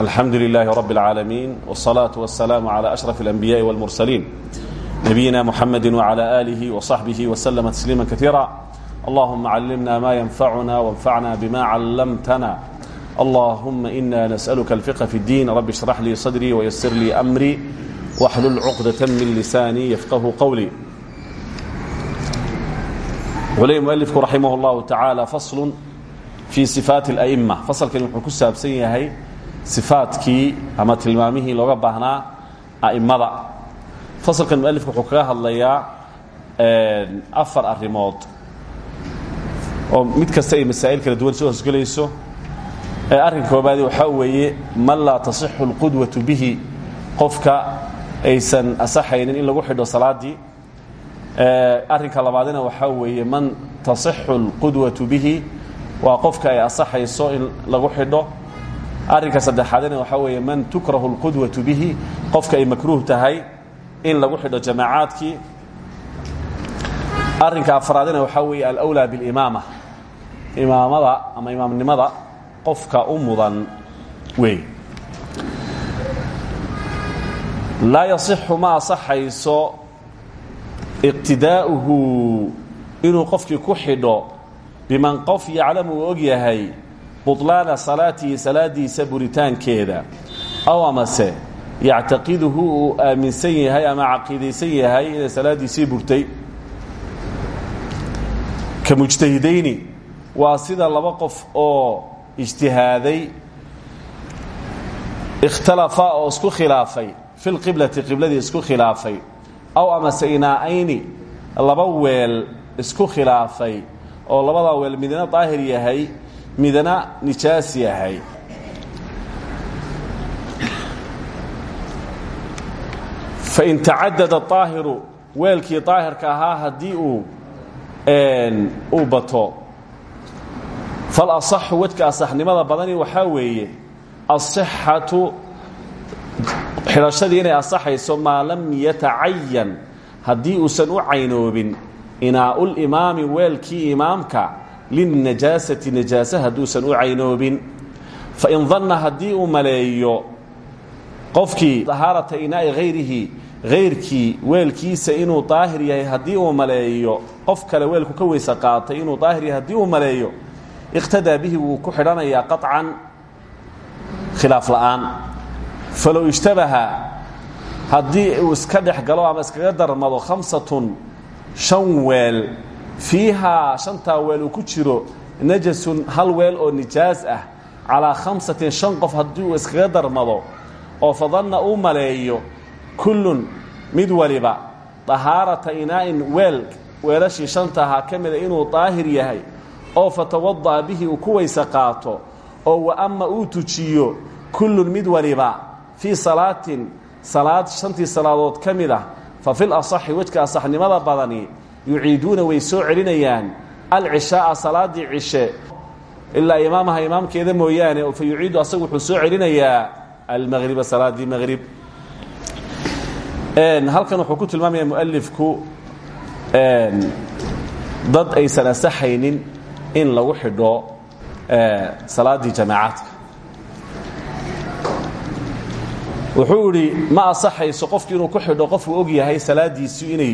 الحمد لله رب العالمين والصلاة والسلام على أشرف الأنبياء والمرسلين نبينا محمد وعلى آله وصحبه وسلم تسليما كثيرا اللهم علمنا ما ينفعنا وانفعنا بما علمتنا اللهم إنا نسألك الفقه في الدين رب اشرح لي صدري ويسر لي أمري واحلل عقدة من لساني يفقه قولي ولي مؤلفك رحمه الله تعالى فصل في صفاat الأئمة faslkani wuxuu ku saabsan yahay ifaadkii ama tilmaamihii looga baahnaa a'immada. Fasalkan mualifku wuxuu kaga hadlayaa afar arrimood oo mid kasta ay masaa'il kala duwan soo hoosgelayso ee arrin koobaadi waxaa weeye man laa tasixu اlqudwatu bihi qofka aysan asaxaynin in lagu xidho salaaddii arrinka labaadina waxaa weeye man tasixu اlqudwatu bihi waa qofka ay asaxayso in lagu xidho arrinka saddexaadina waxaa weeye man tukrahu اlqudwaةu bihi qofka ay makruuh tahay in lagu xidho jamaacaadkii arrinka afraadina waxaa weeye alأwlى biاlimaama imaamada ama imaamnimada qofka u mudan wey laa yaصixu ma asaxayso iqtidaa'uhu inuu qofkii ku xidho biman qof yaclamu uu og yahay buطlaana salaatihi salaadiisa buritaankeeda. Aw amase yactaqiduhu uu aaminsan yahay ama caqiidaysan yahay inay salaadiisii burtay. Ka mujtahidayni waa sida laba qof oo ijtihaaday ikhtalafa oo isku khilaafay fi lqiblati qibladii isku khilaafay. Aw amase inaa'ayni laba weel isku khilaafay oo labadaa weel midna daahir yahay midna nijaas yahay fain tacadada aahiru weelkii daahirka ahaa haddii uu uu bato falaصaxu wadka asaxnimada badani waxaa weeye aلصixatu xidhashadii inay asaxayso maa lam yatacayan haddii uusan u caynoobin inaaءulimaami weelkii imaamka lilnajaasati najaase hadduusan u caynoobin. Fain danna haddii uu maleeyo qofkii dahaarata inaa'i hayrihi hayrkii weelkiisa inuu daahir yahay haddii uu maleeyo qof kale weelku ka weyse qaatay inuu daahir yahay haddii uu maleeyo iqtadaa bihi wuu ku xidhanayaa qaطcan khilaaf la'aan. Falow ishtabaha haddii uu iska dhex galo ama iskaga darmado khamsatun shan weel fiihaa shantaa weel uu ku jiro najasun hal weel oo nijaas ah calaa khamsatin shan qof haddii uu iskaga darmado oo fadanna uu maleeyo kullun mid waliba dahaarata inaa'in weel weelashii shantahaa ka mida inuu daahir yahay oo fatawada'a bihi uu ku weyse qaato oo wa ama uu tujiyo kullun mid waliba fii salaatin salaad shantii salaadood ka mid ah fa fil asaxi wejka asaxnimada badani yuciiduuna way soo celinayaan alcishaaa salaaddii cishe. Ilaa imaamaha imaamkeeda mooyaane fa yuciidu asagu wuxuu soo celinayaa almaqriba salaaddii maqrib. Halkan wuxuu ku tilmaamaya mualifku dad aysan asaxaynin in lagu xidho salaaddii jamaacaadka. Wuxuu idhi ma asaxayso qofki inuu ku xidho qofuu og yahay salaadiisii inay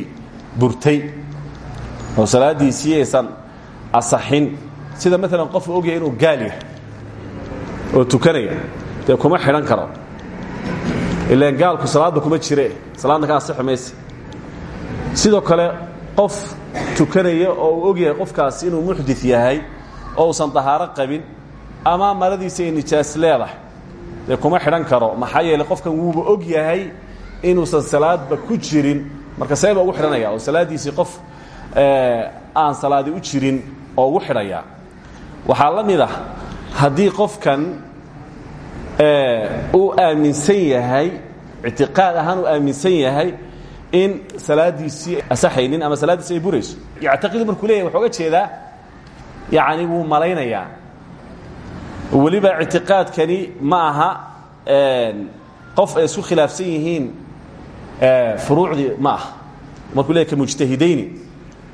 burtay oo salaadiisii aysan asaxin. Sida maalan qofuu og yahay inuu gaal yahay oo tukanaya dee kuma xidhan karo. Ilaan gaalku salaadba kuma jire salaadna ka asixi sidoo kale qof tukanaya oo uu og yahay qofkaasi inuu muxdit yahay oo uusan dahaaro qabin ama maradiisa ay nijaas leedahay kuma xidhan karo. Maxaa yeeley qofkan wuuba og yahay inuusan salaadba ku jirin. Marka seeba ugu xidhanaya oo salaaddiisii qof aan salaadi u jirin oo ugu xidhaya. Waxaa la mid ah haddii qofkan uu aaminsan yahay ictiqaad ahaan uu aaminsan yahay in salaadiisii asaxaynin ama salaaddiisi ay burayso. Yactaqidu markuu leeyahay waxuu oga jeedaa yacni wuu malaynayaa. Weliba ictiqaadkani ma aha qof ay isku khilaafsan yihiin furuucdii ma aha. Markuu leeyahy ka mujtahidayni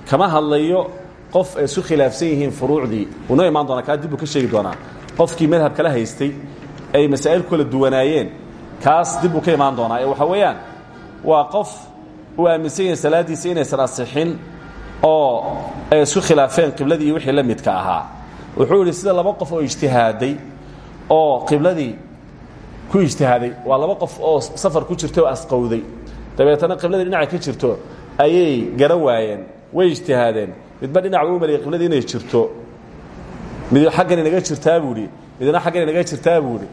kama hadlayo qof ay isku khilaafsan yihiin furuucdii wuu noo imaan doonaa kaa dib buu ka sheegi doonaa. Qofkii madhab kala haystay ay masaa'il kala duwanaayeen kaas dib uu ka imaan doonaa. Ee waxa weeyaan waa qof uu aaminsan yahay salaaddiisa inaysan oo ay isku khilaafeen qibladii iyo wixii la midka ahaa. Wuxuu yidhi sida laba qof oo ijtihaaday oo qibladii ku ijtihaaday waa laba qof oo safar ku jirta oo asqowday. Dabeetana qibladii dhinaca ka jirto ayay garan waayeen way ijtihaadeen. Midba dhinac u mariyay qibladii inay jirto. Mid xaggan inaga jirtaa buuhi midna xaggan inaga jirtaa buuhi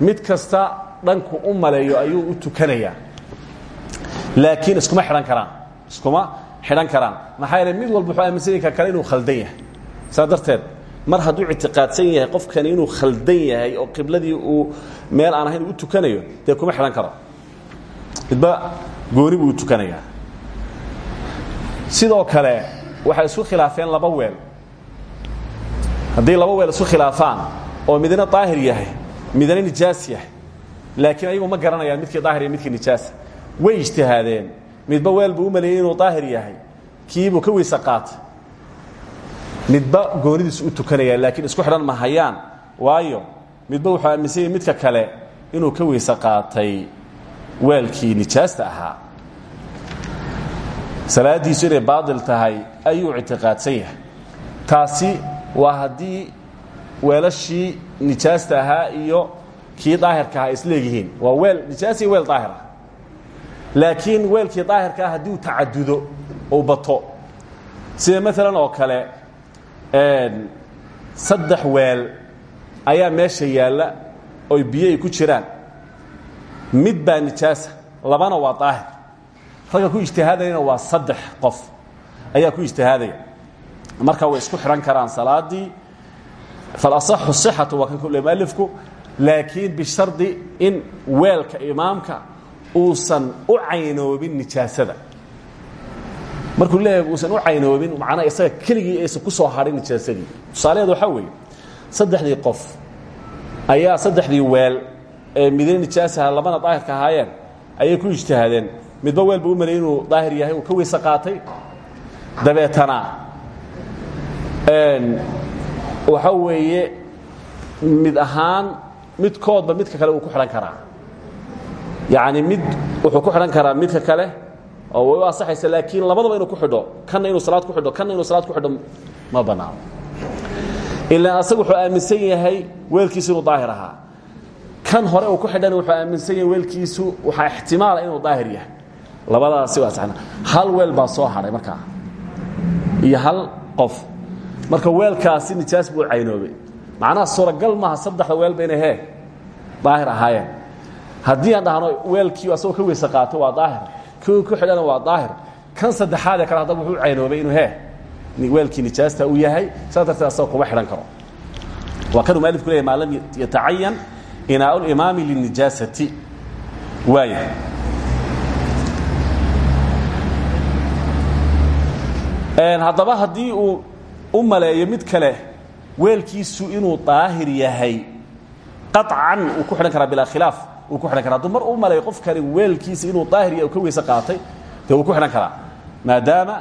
mid kasta dhanku u maleeyo ayuu u tukanayaa. Laakiin iskuma xidhan karaan. Iskuma xidhan karaan. Maxaa yeele mid walba wuxuu aaminsan yahay ka kale inuu khaldan yahay. Saa darteed mar hadduu ictiqaadsan yahay qofkani inuu khaldan yahay oo qibladii uu meel aan ahayn u tukanayo dee kuma xidhan karo. Midba gooni buu u tukanayaa sidoo kale waxay isku khilaafeen laba weel. Haddii laba weel isku khilaafaan oo midna daahir yahay midna nijaas yahay laakiin ayagu ma garanayaan midkii daahir iyo midkii nijaasa way ijtihaadeen. Midba weel buu u inuu daahir yahay. Kiibuu ka weyse qaatay. Midba goonidiisu u tukanaya laakiin isku xidhan ma hayaan. Waayo midba wuxuu aaminsan yahay midka kale inuu ka weyse qaatay weelkii nijaasta ahaa salaadiisu inay baatil tahay ayuu ictiqaadsan taasi waa haddii weelashii nijaasta ahaa iyo kii daahirka ahaa isleeyihiin waa weel nijaas weel daahir ah. Laakiin weelkii daahirka ah haddii uu tacadudo uu bato sida maalan oo kale saddex weel ayaa meesha yaalla oy biyo ku jiraan. Mid baa nijaasa labana waa daahir ragga ku ijtihaadayana waa saddex qof. Ayaa ku ijtihaadaya. Marka way isku xidhan karaan salaadii falaصaxu صixatu waa kan kule mualifku laakiin bishardi in weelka imaamka uusan u caynoobin nijaasada. Markuu leeyahay uusan u caynoobin macnaa isaga keligii aysan ku soo hadhin nijaasadii tusaalaheed waxaa weeye saddexdii qof ayaa saddexdii weel ee midna nijaasaha labana daahirka ahaayeen ayay ku ijtihaadeen midba weel buu u marayay inuu daahir yahay uu ka weyse qaatay. Dabeetana waxa weeye mid ahaan midkoodba midka kale uu ku xidhan karaa. Yacni mid wuxuu ku xidhan karaa midka kale oo way u asaxaysa laakiin labadaba inuu ku xidho kanna inuu salaad ku xidho kanna inuu salaad ku xidho ma bannaano ilaa asaga wuxuu aaminsan yahay weelkiisu inuu daahir ahaa. Kan hore uu ku xidhana wuxuu aaminsan yahay weelkiisu waxaa ixtimaala inuu daahir yahay labadaasi waa saxna. Hal weel baa soo hadhay markaa iyo hal qof. Marka weelkaasi nijaas buu caynoobay. Macnaha suuragal maaha saddexda weelba inay hee? Daahir ahaayeen. Haddii aan dhahno weelkii asagoo ka weyse qaato waa daahir. Kii ku xidhana waa daahir. Kan saddexaadee kale haddaba wuxuu caynoobay inuu hee? Weelkii nijaasta uu yahay. Saas darteed asagoo kuma xidhan karo. Waa kanuu maalifku leeyahy maa lam yatacayan inaau limaami linijaasati waaya haddaba haddii uu u maleeyo mid kale weelkiisu inuu daahir yahay qaطcan uu ku xidhan karaa bilaa khilaaf uu ku xidhan kara hadduu mar u maleeyo qofkani weelkiisa inuu daahir yahay uu ka weyse qaatay dee wuu ku xidhan karaa. Maadaama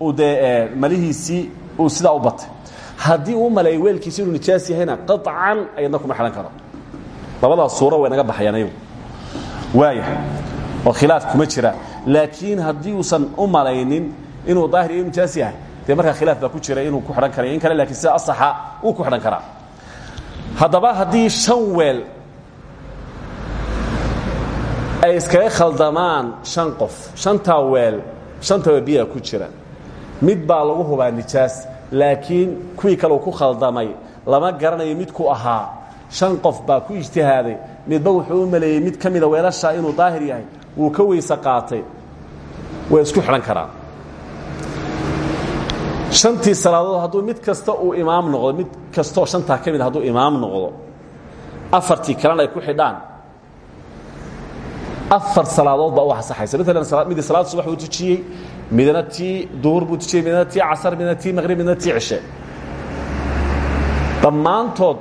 uu dee malihiisii uu sidaa u batay. Haddii uu maleeyo weelkiisi inuu nijaas yahayna qaطcan ayadna kuma xidhan karo. Labadaas suuro way naga baxayaan ayagu waaya oo khilaaf kuma jira. Laakiin haddii uusan u malaynin inuu daahir iyo nijaas yahay. Dee markaa khilaaf baa ku jira inuu ku xidhan karayo in kale lakiin sida asaxa uu ku xidhan karaa. Haddaba haddii shan weel ay iskaga khaldamaan shan qof shantaa weel shantaba biyaa ku jira mid baa lagu hubaa nijaas laakiin kuwii kale uu ku khaldamay lama garanayo midku ahaa shan qof baa ku ijtihaaday midba wuxuu u maleeyey mid ka mida weelashaa inuu daahir yahay wuu ka weyse qaatay way isku xidhan karaan shantii salaadood hadduu mid kasta uu imaam noqdo mid kastoo shantaa ka mid hadduu imaam noqdo afartii kalena ay ku xidhaan. Afar salaadood baa u asaxaysa maalan midii salaad subax buu tujiyey midna tii duhur buu tujiyey midna tii casar midna tii maqrib midna tii cishe. Dhammaantood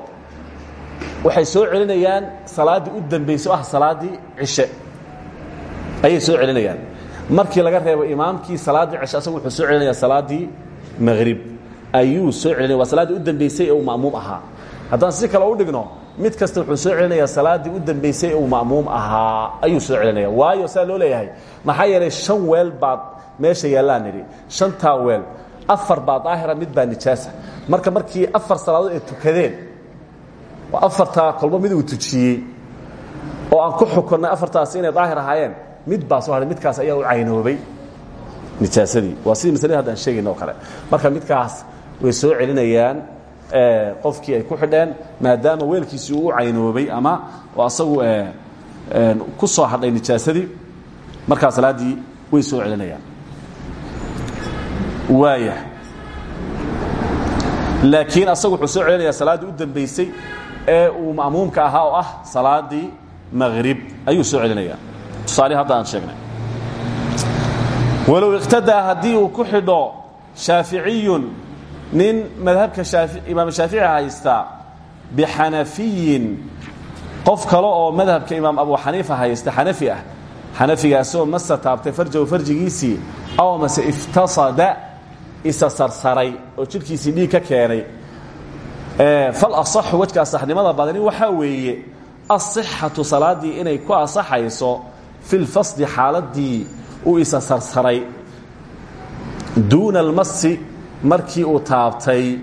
waxay soo celinayaan salaaddii u dambaysay o ah salaaddii cishe. Ayay soo celinayaan. Markii laga reebo imaamkii salaaddii cishe asagu wuxuu soo celinayaa salaaddii maqrib ayuu soo celinaya. Waa salaaddii u dambaysay ee uu ma'muum ahaa. Haddaan si kale u dhigno mid kasta wuxuu soo celinayaa salaaddii u dambaysay ee uu ma'muum ahaa. Ayuu soo celinaya. Waayo saa loo leeyahay maxaa yeelay shan weel baad meesha yaallaan nidhi. Shantaa weel afar baa daahira mid baa nijaasa. Marka markii afar salaadood ay tukadeen oo afartaa kolba mid uu tujiyey oo aan ku xukurnay afartaasi inay daahir ahaayeen mid baa soo hadhay midkaas ayaa u caynoobay nijaasadii waa sidii maslada hadda aan sheegayna oo kale. Marka midkaas way soo celinayaan qofkii ay ku xidheen maadaama weelkiisii uu caynoobay ama oo asagu ku soo hadhay nijaasadii markaa salaaddii way soo celinayaan. Waaya. Laakiin asagu wuxuu soo celinayaa salaaddii u dambaysay ee uu ma'muumka ahaa oo ah salaadii maqrib ayuu soo celinayaa tusaalihi hadda aan sheegnay walow iqtadaa haddii uu ku xidho shaaficiyun nin madhabka imaam shaafici haystaa bixanafiyin qof kale oo madhabka imaam abu xaniifa haysta xanafi ah. Xanafigaasoo masa taabtay farjahu farjigiisii aw mase iftasada isa sarsaray oo jidhkiisii dhiig ka keenay. Fal asaxu wejka asaxnimada badani waxaa weeye asixatu salaaddii inay ku asaxayso fi lfasdi xaaladii uu isa sarsaray. Duuna almasi markii uu taabtay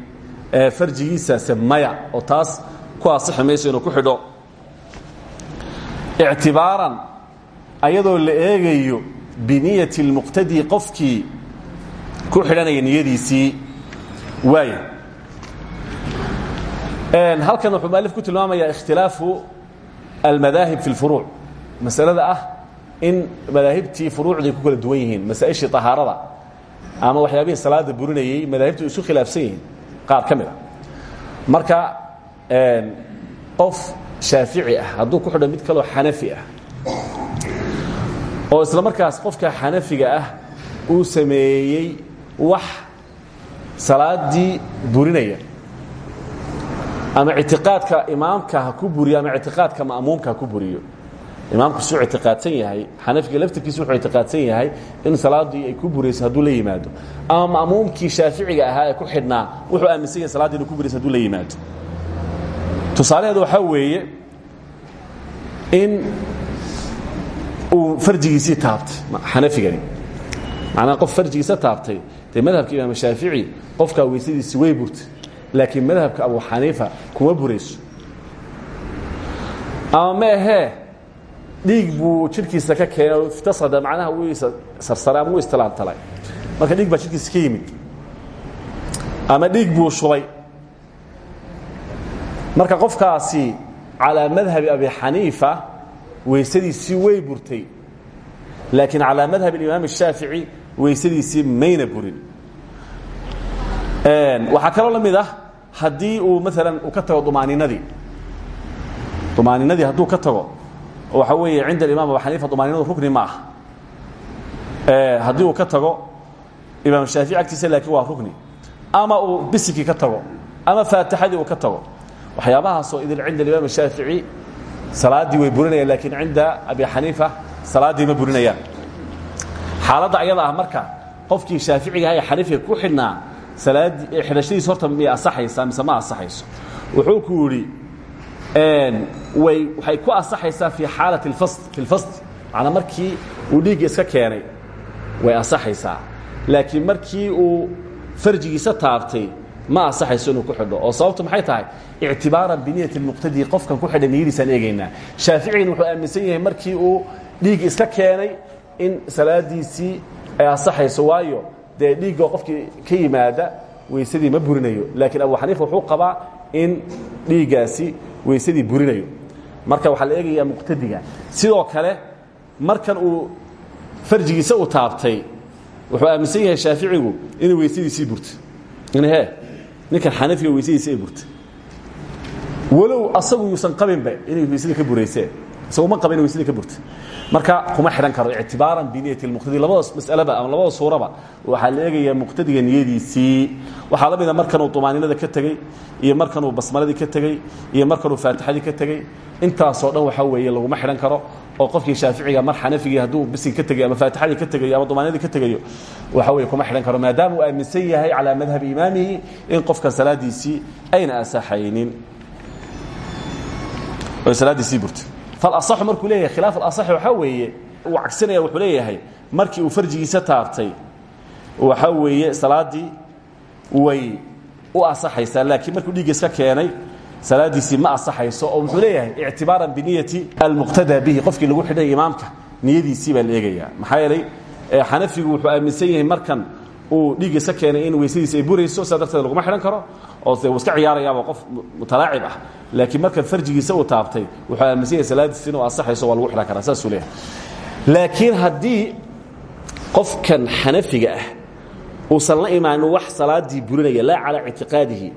farjigiisaase maya oo taas ku asixi inuu ku xidho. Ictibaaran ayadoo la eegayo biniyati اlmuqtadi qofkii ku xidhanaya niyadiisii waaya halkan wuxuu mualif ku tilmaamayaa ikhtilaafu almadaahib fi اlfuruuc masalada ah in madaahibtii furuucday ku kala duwan yihiin masaaishii طahaarada ama waxyaabihii salaada burinayey madaahibtu isu khilaafsan qaar ka mid a marka qof shaafici ah hadduu ku xidho mid kaloo xanafi ah oo isla markaas qofka xanafiga ah uu sameeyey wax salaadii burinaya ama ictiqaadka imaamka ku buriyo ama ictiqaadka ma'muumka ku buriyo imaamku suu ictiqaadsan yahay xanafiga laftirkiisu wuxuu ictiqaadsan yahay in salaaddii ay ku burayso hadduu la yimaado. Ama ma'muumkii shaaficiga ahaa ee ku xidhnaa wuxuu aaminsan yahay saladdii inuu ku burayso haduu la yimaado. Tusaalaheedu waxaa weeye in uu farjigiisii taabtay xanafigani. Macnaha qof farjigiisa taabtay dee madhabka imaam shaafici qofkaa weysadiisi way burtay laakiin madhabka abu xaniifa kuma burayso. Ama ma ahee dhiig buu jidhkiisa ka keenay iftasada macnaha wuu sarsaray ama wuu istilaantalay marka dhiig baa jidhkiisa ka yimid. Ama dhiig buu shubay. Marka qofkaasi calaa madhabi abi xaniifa weysadiisii way burtay. Laakiin calaa madhab imaam الshaafici weysadiisii mayna burin. Waxaa kaloo la mid ah haddii uu maalan uu ka tago dumaaninadii dumaaninadii hadduu ka tago waxa weeye cinda imam abu xaniifa dumaaninadu rukni ma aha haddii uu ka tago imaam shaafici agtiisa laakiin waa rukni. Ama uu bisikii ka tago ama faatixadii uu ka tago. Waxyaabahaasoo idil cinda imaam shaafici salaaddii way burinayaan laakiin cinda abi xaniifa salaaddii ma burinayaan. Xaaladda ayada ah marka qofkii shaaficiga aha ee xaniifiga ku xidhnaa salaadii xidhashadiis horta miyay asaxaysaa mise ma asaxayso. Wuxuu ku yidhi way waxay ku asaxaysaa fi xaalati اlfasl fi lfasl macnaa markii uu dhiigga iska keenay way asaxaysaa. Laakiin markii uu farjigiisa taabtay ma asaxayso inuu ku xidho. Oo sababtu maxay tahay? Ictibaaran biniyati اlmuqtadi qofkan ku xidha niyadiisaan eegaynaa. Shaaficigina wuxuu aaminsan yahay markii uu dhiig iska keenay in salaadiisii ay asaxayso waayo. Dee dhiigga qofkii ka yimaada weysadii ma burinayo. Laakiin abu xaniifa wuxuu qabaa in dhiiggaasi weysadii burinayo. Marka waxaa la eegayaa muqtadiga. Sidoo kale markan uu farjigiisa u taabtay wuxuu aaminsan yahay shaaficigu inay weysadiisii burto in he ninkan xanafiga weysadiisi ay burta walow asagu yuusan qabinba inay weysadii ka burayseen isagu ma qaba inay ka burta marka kuma xidhan karo ictibaaran biniyati lmuqtadi labadaas masalaba ama labada suuraba. Waxaa la eegayaa muqtadiga niyadiisii. Waxaa la mida markanuu dumaaninada ka tegey iyo markanuu basmaladii ka tegey iyo markanuu faatixadii ka tegey. Intaasoo dhan waxaa weeye laguma xidhan karo oo qofkii shaaficiga mar xanafigii hadduu bisigi ka tegayo ama faatixadii ka tegayo ama dumaaninadii ka tegayo waxa weye kuma xidhan karo. Maadaama uu aaminsan yahay calaa madhabi imaamihi in qofka salaadiisii ayna asaxaynin oo salaaddii sii burtay falasaxu markuu leeyahay khilaaf alasaxi waxaa weeye uu cagsinaya wuxuu leeyahay markii uu farjigiisa taabtay waxaa weeye salaaddii way u asaxaysaa laakiin markuu dhiigga iska keenay salaadiisii ma asaxayso oo wuxuu leeyahay ictibaaran biniyati almuqtadaa bihi qofkii lagu xidhay imaamka niyadiisii baa la eegayaa. maxaa yeelay xanafigu wuxuu aaminsan yahay markan uu dhiigga iska keenay in weysadiisi ay burayso sidaa darteed laguma xidhan karo. Oo de uu iska ciyaarayaaba qof mutalaacib ah. Laakiin markan farjigiisa uu taabtay wuxuu aaminsan yahay salaadiisi inuu asaxayso waa lagu xidhan karaa. Saasuu leeyahay. Laakiin haddii qofkan xanafiga ah uusan la imaanin wax salaadii burinaya laa calaa ictiqaadihi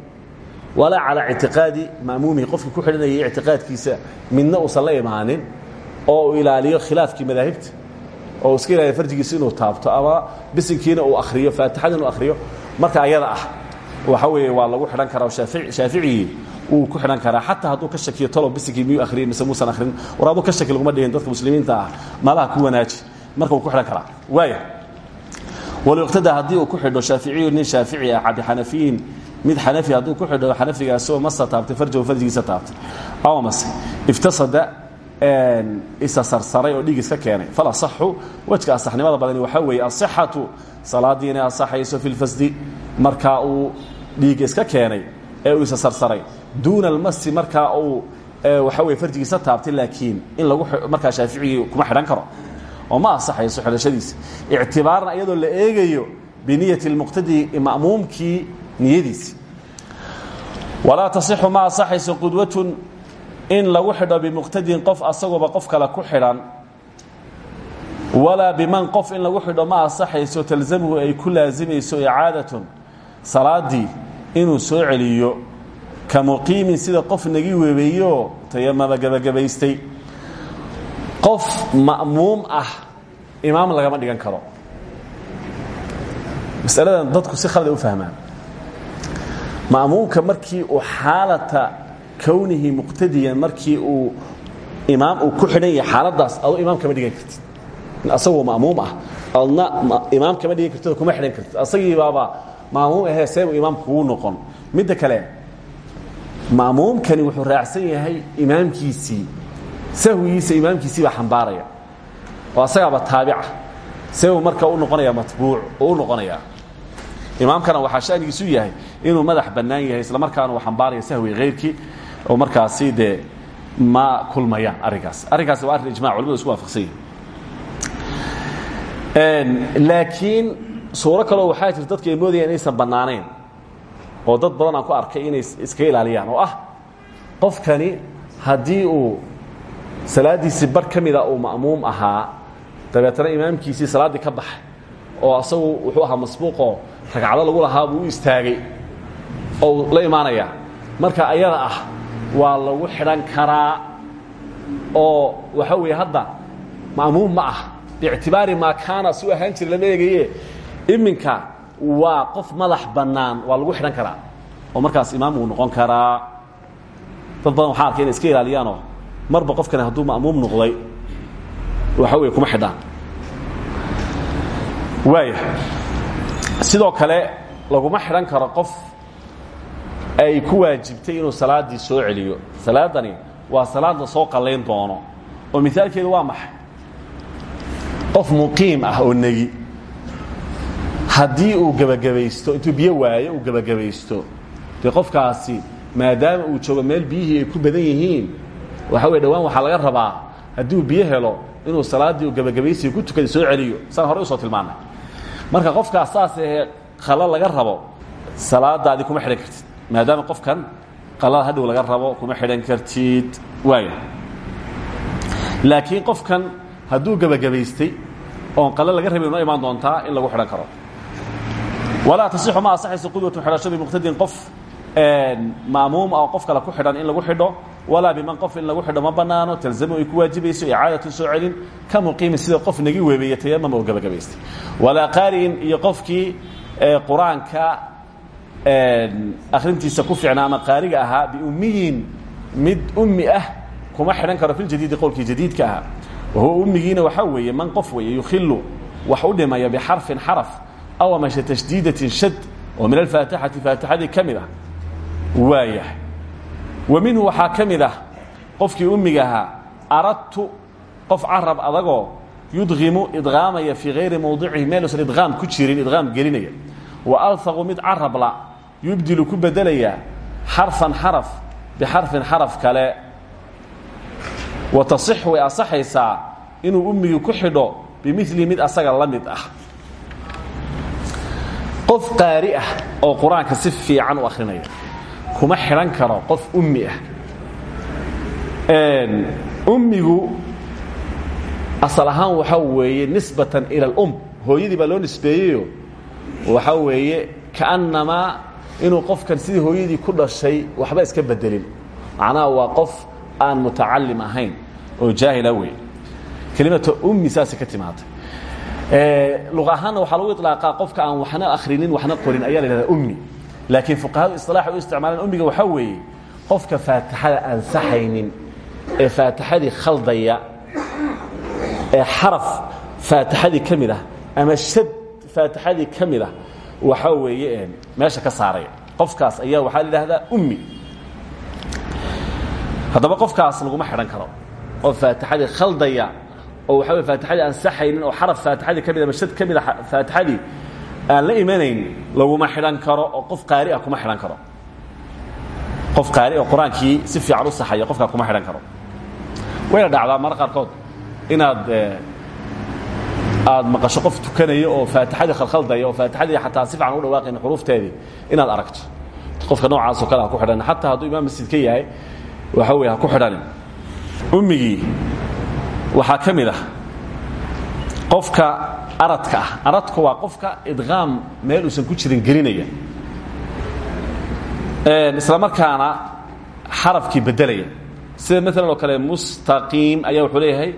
walaa calaa ictiqaadi ma'muumihi qofkii ku xidhanayay ictiqaadkiisa midna uusan la imaanin oo uu ilaaliyo khilaafkii madaahibta oo iska ilaaliyo farjigiisa inuu taabto ama bisinkiina uu akhriyo faatixada inuu akhriyo marka ayada ah waxa weeye waa lagu xidhan karaa shaaficigii wuu ku xidhan karaa. Xataa hadduu ka shakiyo talow bisinkii miyuu akhriyey mise muusan akhrin war hadduu ka shaki laguma dhihin dadka muslimiinta ah malaha ku wanaaji. Marka wuu ku xidhan karaa. Waaya waliqtada haddii uu ku xidho shaaficiyu nin shaafici ah cabdixanafiyin mid xanafi hadduu ku xidho xanafigaasoo masa taabtay farjahu farjigiisa taabtay. Aw mase iftasada isa sarsaray oo dhiig iska keenay. Falasaxu wejka asaxnimada badani waxaa weeye asixatu salaaddii asaxayso fi lfasdi markaa uu dhiigga iska keenay ee uu isa sarsaray. Duuna almasi markaa uu waxa weye farjigiisa taabtay laakiin in lagu markaa shaaficigii kuma xidhan karo. Oo ma asaxayso xidhashadiisa ictibaaran iyadoo la eegayo biniyati اlmuqtadi ma'muumkii niyadiisi walaa tasixu ma asaxayso qudwatun in lagu xidho bimuqtadin qof asagooba qof kale ku xidhan walaa biman qof in lagu xidho ma asaxayso talzamhu ay ku laasimayso icaadatun salaadii inuu soo celiyo ka muqiimin sida qof nagi weebeeyo tayamama gebagabaystay qof ma'muum ah imaam lagama dhigan karo. Masaladan dadku si khalada u fahmaan. Ma'muumka markii uu xaalata kownihi muqtadiyan markii uu imaam uu ku xidhan yahay xaaladaas adoo imaam kama dhigan kartid. Asagoo ma'muum ah. Adna imaam kama dhigan kartid oo kuma xidhan kartid. Asagii baaba ma'muum ahee seebuu imaamku kugu noqon. Midda kale ma'muumkani wuxuu raacsan yahay imaamkiisii sahwigiisa imaamkiisii baa xambaaraya. Oo asagaaba taabica seebuu marka u noqonaya matbuuc oo u noqonaya imaamkana waxaa shanigiisu yahay inuu madax bannaan yahay isla markaana uu xambaaraya sahwi hayrkii oo markaasi dee ma kulmayaan arrinkaas arrinkaasi waa arrin ijmac culimadu isku waafaqsan yihiin laakiin suuro kaleo waxaa jirta dadka ay moodayaan inaysan bannaanayn oo dad badan aan ku arkay inay iskaga ilaaliyaan oo ah qofkani haddii uu salaaddiisii bar ka mida uu ma'muum ahaa dabeetana imaamkiisii salaaddii ka baxay oo asagu wuxuu ahaa masbuuqoo ragcado lagu lahaa buu u istaagay oo la imaanaya marka ayada ah waa lagu xidhan karaa oo waxa weeye hadda ma'muum ma ah. Biictibaari maa kaana si u ahaan jira lama eegaye iminka waa qof madax bannaan waa lagu xidhan karaa oo markaas imaam uu noqon karaa. Dad badan waxaa arkay inay iska ilaaliyaanoo marba qofkani hadduu ma'muum noqday waxa weye kuma xidhaan. Waaya sidoo kale laguma xidhan karo qof ay ku waajibtay inuu salaaddii soo celiyo. Salaadani waa salaad la soo qallayn doono oo mithaalkeedu waa maxay? Qof muqiim ah oo negi. Haddii uu gebagabaysto intuu biyo waayo uu gebagabaysto dee qofkaasi maadaama uu joogo meel biyihii ay ku badan yihiin waxa weye dhowaan waxaa laga rabaa haddii uu biyo helo inuu salaaddii uu gebagabaysiga ku tukaday soo celiyo. Saan horey u soo tilmaanay. Marka qofkaas saas ahee qalo laga rabo salaadaadii kuma xidhan kartid maadaama qofkan qalada hadhow laga rabo kuma xidhan kartid waaya laakiin qofkan hadduu gebagabaystay oon qalo laga rabay noo imaan doontaa in lagu xidhan karo. Walaa tasixu ma asaxayso qudwatu xidhasho bimuqtadin qof ma'muum ah qof kale ku xidhan in lagu xidho walaa biman qof in lagu xidho ma bannaano talzamu ay ku waajibayso icaadatu soo celin ka muqiimin sida qof nagi weebeeye tayamama oo gebagabaystay walaa qaari'in iyo qofkii qur'aanka akhrintiisa ku fiicnaa ama qaariga ahaa biummiyin mid ummi ah kuma xidhan karo filjadiidi qowlkii jadiidka ahaa. Wahuwa ummigiina waxaa weeye man qof weeye yukhilu wax u dhimaya bixarfin xaraf aw amashe tashdiidatin shad oo min alfaatixati faatixadii ka mid ah waayah wa minhu waxaa ka mid ah qofkii ummiga ahaa aradtu qof carab adagoo yudqimu idqaamaya fii hayri mawdicihi meeluusan idqaam ku jirin idqaam gelinaya. Wa alhaqu mid carabla yubdilu ku bedelayaa xarfan xaraf bixarfin xaraf kale. Wa tasix way asaxaysaa inuu ummigii ku xidho bimili mid asaga la ah. Qof qaari ah oo qur'aanka si fiican u akhrinaya kuma xidhan karo qof ummi ah. Ummigu asal ahaan weeye nisbatan ila alum hooyadii baa loo nisbeeyeyo. Waxaa weeye kaannamaa inuu qofkan sidii hooyadii ku dhashay waxba iska bedelin. Macnaha waa qof aan mutacalim ahayn oo jaahila wey kelimata ummi saasay ka timaatay luq ahaanna waxaa lagu iطlaaqaa qofka aan waxna akhrinin waxna qorin ayaa la yhahdaa ummi. Laakiin fuqahadu isilaaxa u isticmaalaan ummiga waxaa weeye qofka faatixada aan saxaynin ee faatixadii khaldaya ee xaraf faatixadii ka mid ah ama shad faatixadii ka mid ah waxaa weeye meesha ka saaraya qofkaas ayaa waxaa la yidhahdaa ummi. Haddaba qofkaas laguma xidhan karo. Oo faatixadii khaldaya oo waxa wey faatixadii aan saxaynin oo xaraf faatixadii ka mid ama shad ka mid a faatixadii aan la imanayn laguma xidhan karo oo qof qaari ah kuma xidhan karo. Qof qaari oo qur'aankii si fiican u saxaya qofkaa kuma xidhan karo. Wayna dhacdaa mar qaarkood inaad aad maqasho qof tukanaya oo faatixadii khalkhaldaya oo faatixadii xataa si fiican u dhawaaqayn xuruufteedii inaad aragto. Qofka noocaasoo kale ha ku xidhan. Xataa hadduu imaam masjid ka yahay waxa wey ha ku xidhanin ummigii waxaa ka mid ah qofka aradka ah. Aradku waa qofka idqaam meel uusan ku jirin gelinaya isla markaana xarafkii bedelaya sida maalan oo kale mustaqiim ayaa wuxuu leeyahay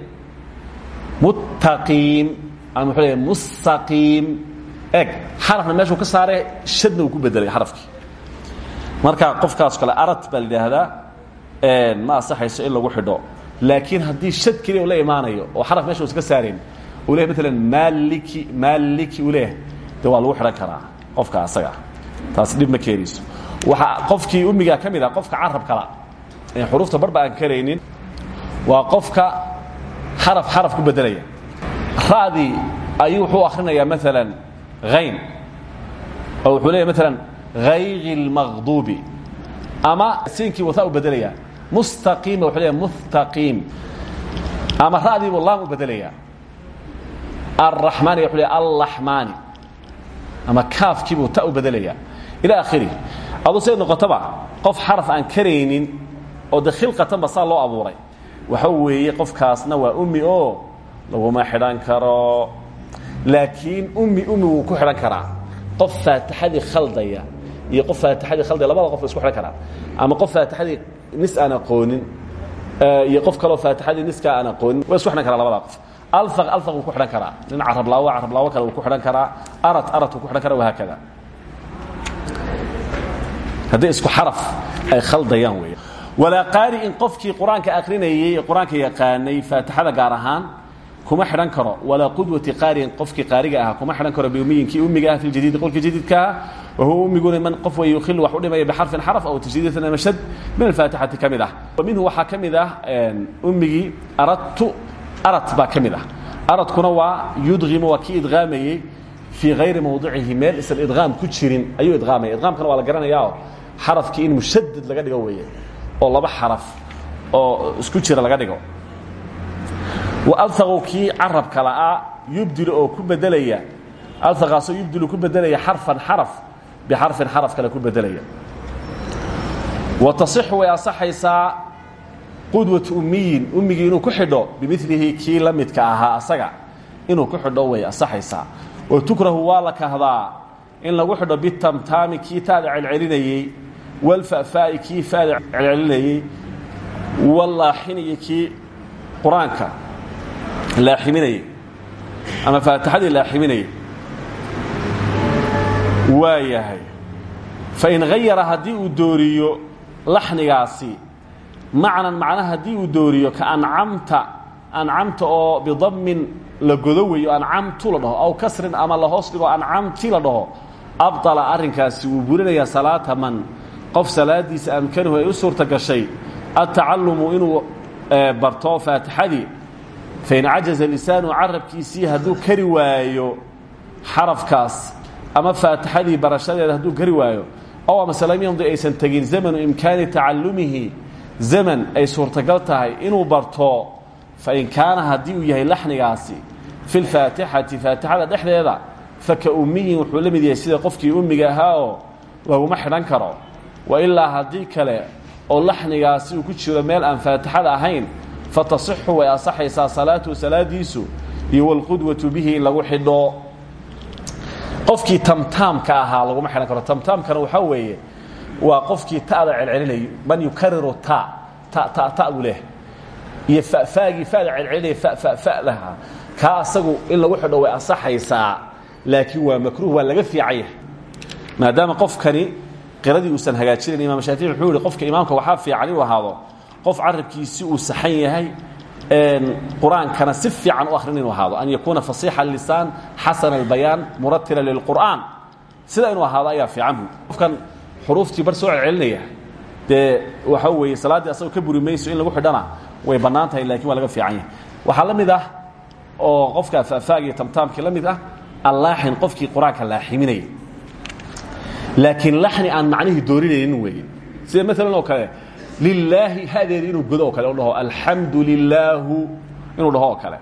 muttaqiim ama wuxuu leeyahay mustaqiim eg xarafna meeshuu ka saaray shadna uu ku bedelay xarafkii. Marka qofkaas kale arad baa la yidhaahdaa ma asaxayso in lagu xidho. Laakiin haddii shad keliya u la imaanayo oo xaraf meesha usan ka saarayn uu leeyahy maalan maaliki maaliki uu leeyahay de waa lagu xidhan karaa qofka asaga. Taas dhib ma keenayso. Waxaa qofkii ummigaa ka mid ah qofka carab kala ee xuruufta barba aan karaynin waa qofka xaraf xaraf ku bedelaya ra'dii ayuu wuxuu akhrinayaa maalan hayn oo wuxuu leeyahy maalan haygi اlmaqduubi ama siinkii wataa u bedelaya mustaqiima wuxuu leeyahay mustaqiim ama ra'dii buu laam u bedelaya alraxmaani wuxuu leeyahy allaxmaani. Ama kaafkii buu ta u bedelaya ila akhirih aduu siday noqotaba qof xaraf aan karaynin oo de khilqatanba saa loo abuuray. Waxa weeye qofkaasna waa ummi oo laguma xidhan karo. Laakiin ummi ummi wuu ku xidhan karaa. Qof faatixadii khaldaya iyo qof faatixadii khaldaya labada qof isku xidhan karaa. Ama qof faatixadii nis aan aqoonin iyo qof kaloo faatixadii niska aan aqoonin way isku xidhan karaa labada qof. Alfaq alfaq wuu ku xidhan karaa. Nin carablaawo carablaawo kale wuu ku xidhan karaa. Arad arad wuu ku xidhan karaa wahaakada hadday isku xaraf ay khaldayaan weeye. Walaa qaari in qofkii qur'aanka akrinayey ee qur'aanka yaqaanay faatixada gaar ahaan kuma xidhan karo. Walaa qudwati qaariin qofkii qaariga ahaa kuma xidhan karo biumiyinkii ummiga ah fi ljadiidi qolkii jadiidkaa wahuwa ummiguna man qof way yukhilu wax u dhimaya bixarfin xaraf aw tajdiidatan ama shad min alfaatixati ka mid ah. Minhu waxaa ka mid ah ummigii aradtu arad baa ka mid ah. Aradkuna waa yudqimu waa kii idqaamayey fii hayri mawdicihi meel isan idqaam ku jirin ayuu idqaamaya idqaamkana waa la garanayaa xarafkii in mushadad laga dhigo weeye oo laba xaraf oo isku jira laga dhigo waalaqu kii carabka la'aa yubdilu oo ku bedelaya alaqaasoo yubdilu ku bedelaya xarfan xaraf bixarfin xaraf kale ku bedelaya. Wa tasixu way asaxaysaa qudwatu ummiyin ummigii inuu ku xidho bimilihi kii la midka ahaa asaga inuu ku xidho way asaxaysaa. Wa tukrahu waa la kahdaa in lagu xidho bitamtaami kii taada celcelinayey walfa'faa'i kii faada celcelinayey wallaaxiniyi kii qur'aanka laaximinayey ama faatixadii laaximinayey waa yahay. Fain hayara haddii uu dooriyo laxnigaasi macnan macnaha haddii uu dooriyo ka ancamta ancamta oo bidammin la godo weeyo ancamtu la dhaho aw kasrin ama la hoos dhigo ancamti la dhaho abطala arrinkaasi wuu burinayaa salaata man. Qof salaadiisa amkanuhu ay u suurta gashay atacalumu inuu barto faatixadii fain cajaza lisaanu carabkiisii hadduu kari waayo xarafkaas ama faatixadii barashadeeda hadduu kari waayo ow amase lam yamdi aysan tegin zamanu imkaani tacalumihi zaman ay suurtagal tahay inuu barto fain kaana haddii uu yahay laxnigaasi fi lfaatixati faatixada dhexdeeda faka ummiyin wuxuu la mid yahay sida qofkii ummiga ahaa oo laguma xidhan karo wa ilaa haddii kale oo laxnigaasi uu ku jiro meel aan faatixada ahayn fatasixu way asaxaysaa salaatuhu salaadiisu iyo walqudwatu bihi in lagu xidho. Qofkii tamtaamka ahaa laguma xidhan karo. Tamtaamkana waxaa weeye waa qofkii ta'da celcelinayo. Man yukariru ta ta ta ta buu leehay iyo faagii fada celcelinaya fa fa fa laha kaa asagu in lagu xidho way asaxaysaa laakiin waa makruuh waa laga fiican yahay maadaama qofkani qiradii uusan hagaajinayn imam shaafici wuxuu yihi qofka imaamka waxaa fiican inuu ahaado qof carabkiisi uu saxan yahay qur'aankana si fiican u akhrin inuu ahaado. An yakuuna fasiixa lisaan xasana albayaan muratila lilqur'aan. Sida inuu ahaado ayaa fiican bu qofkan xuruuftii bar soo celcelinaya dee waxa weeye salaaddii asagoo ka buri mayso in lagu xidhana way bannaan tahay laakiin waa laga fiican yahay. Waxaa la mid ah oo qofka faafaag iyo tamtaamkii la mid ah allaaxin qofkii qur'aanka laaximinaya. Laakiin laxni aan macnihii doorinaynin weeye sida maalan oo kale lilaahi hadeedi inuu godo oo kale dhaho alxamdu lilaahu dhaho kale.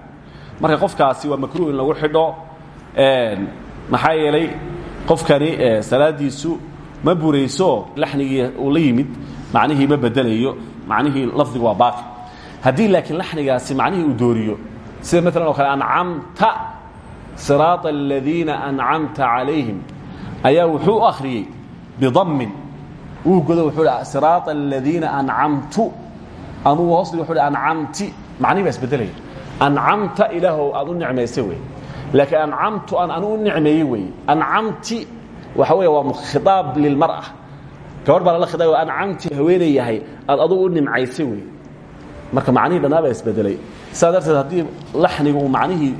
Marka qofkaasi waa makruuh in lagu xidho maxaa yeelay qofkani salaadiisu ma burayso laxnigii uu la yimid macnihii ma bedelayo macnihii lafdigu waa baaqi. Haddii laakiin laxnigaasi macnihii uu dooriyo sida maalan kale ancamta siraaط aladiina ancamta calayhim ayaa wuxuu u akhriyey uu godo wuxuu siraata aladiina ancamtu amuu hoos dhig wuxuu ancamti macnihi baa isbedelaya. Ancamta ilaahow aad u nicmaysay wey laakiin ancamtu aan anu u nicmeeyey wey ancamti waxa wey waa khiaab lilmar'a. Gabadh baa lala khiaab ancamti haweeney yahay aad adugu u nimcaysay wey marka macnihii dhannaa baa isbedelay. Sidaa darteed haddii laxniga uu macnihii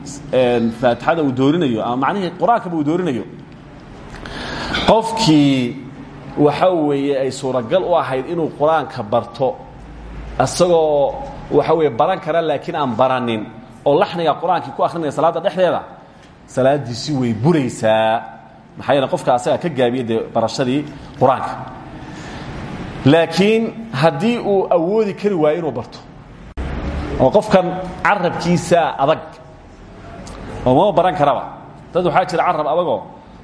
faatixada uu doorinayo ama macnihii qur'aankaba uu doorinayo qofkii waxa weeye ay suuragal u ahayd inuu qur'aanka barto. Isagoo waxa weye baran kara laakiin aan baranin. Oo laxniga qur'aankii ku akhrinaya salaadda dhexdeeda. Salaadiisi way buraysaa. Maxaa yeele qofka asagaa ka gaabiya dee barashadii qur'aanka. Laakiin haddii uu awoodi kari waayo inuu barto oo qofkan carabkiisa adag oo mama baran karaba. Dad waxaa jira carab adagoo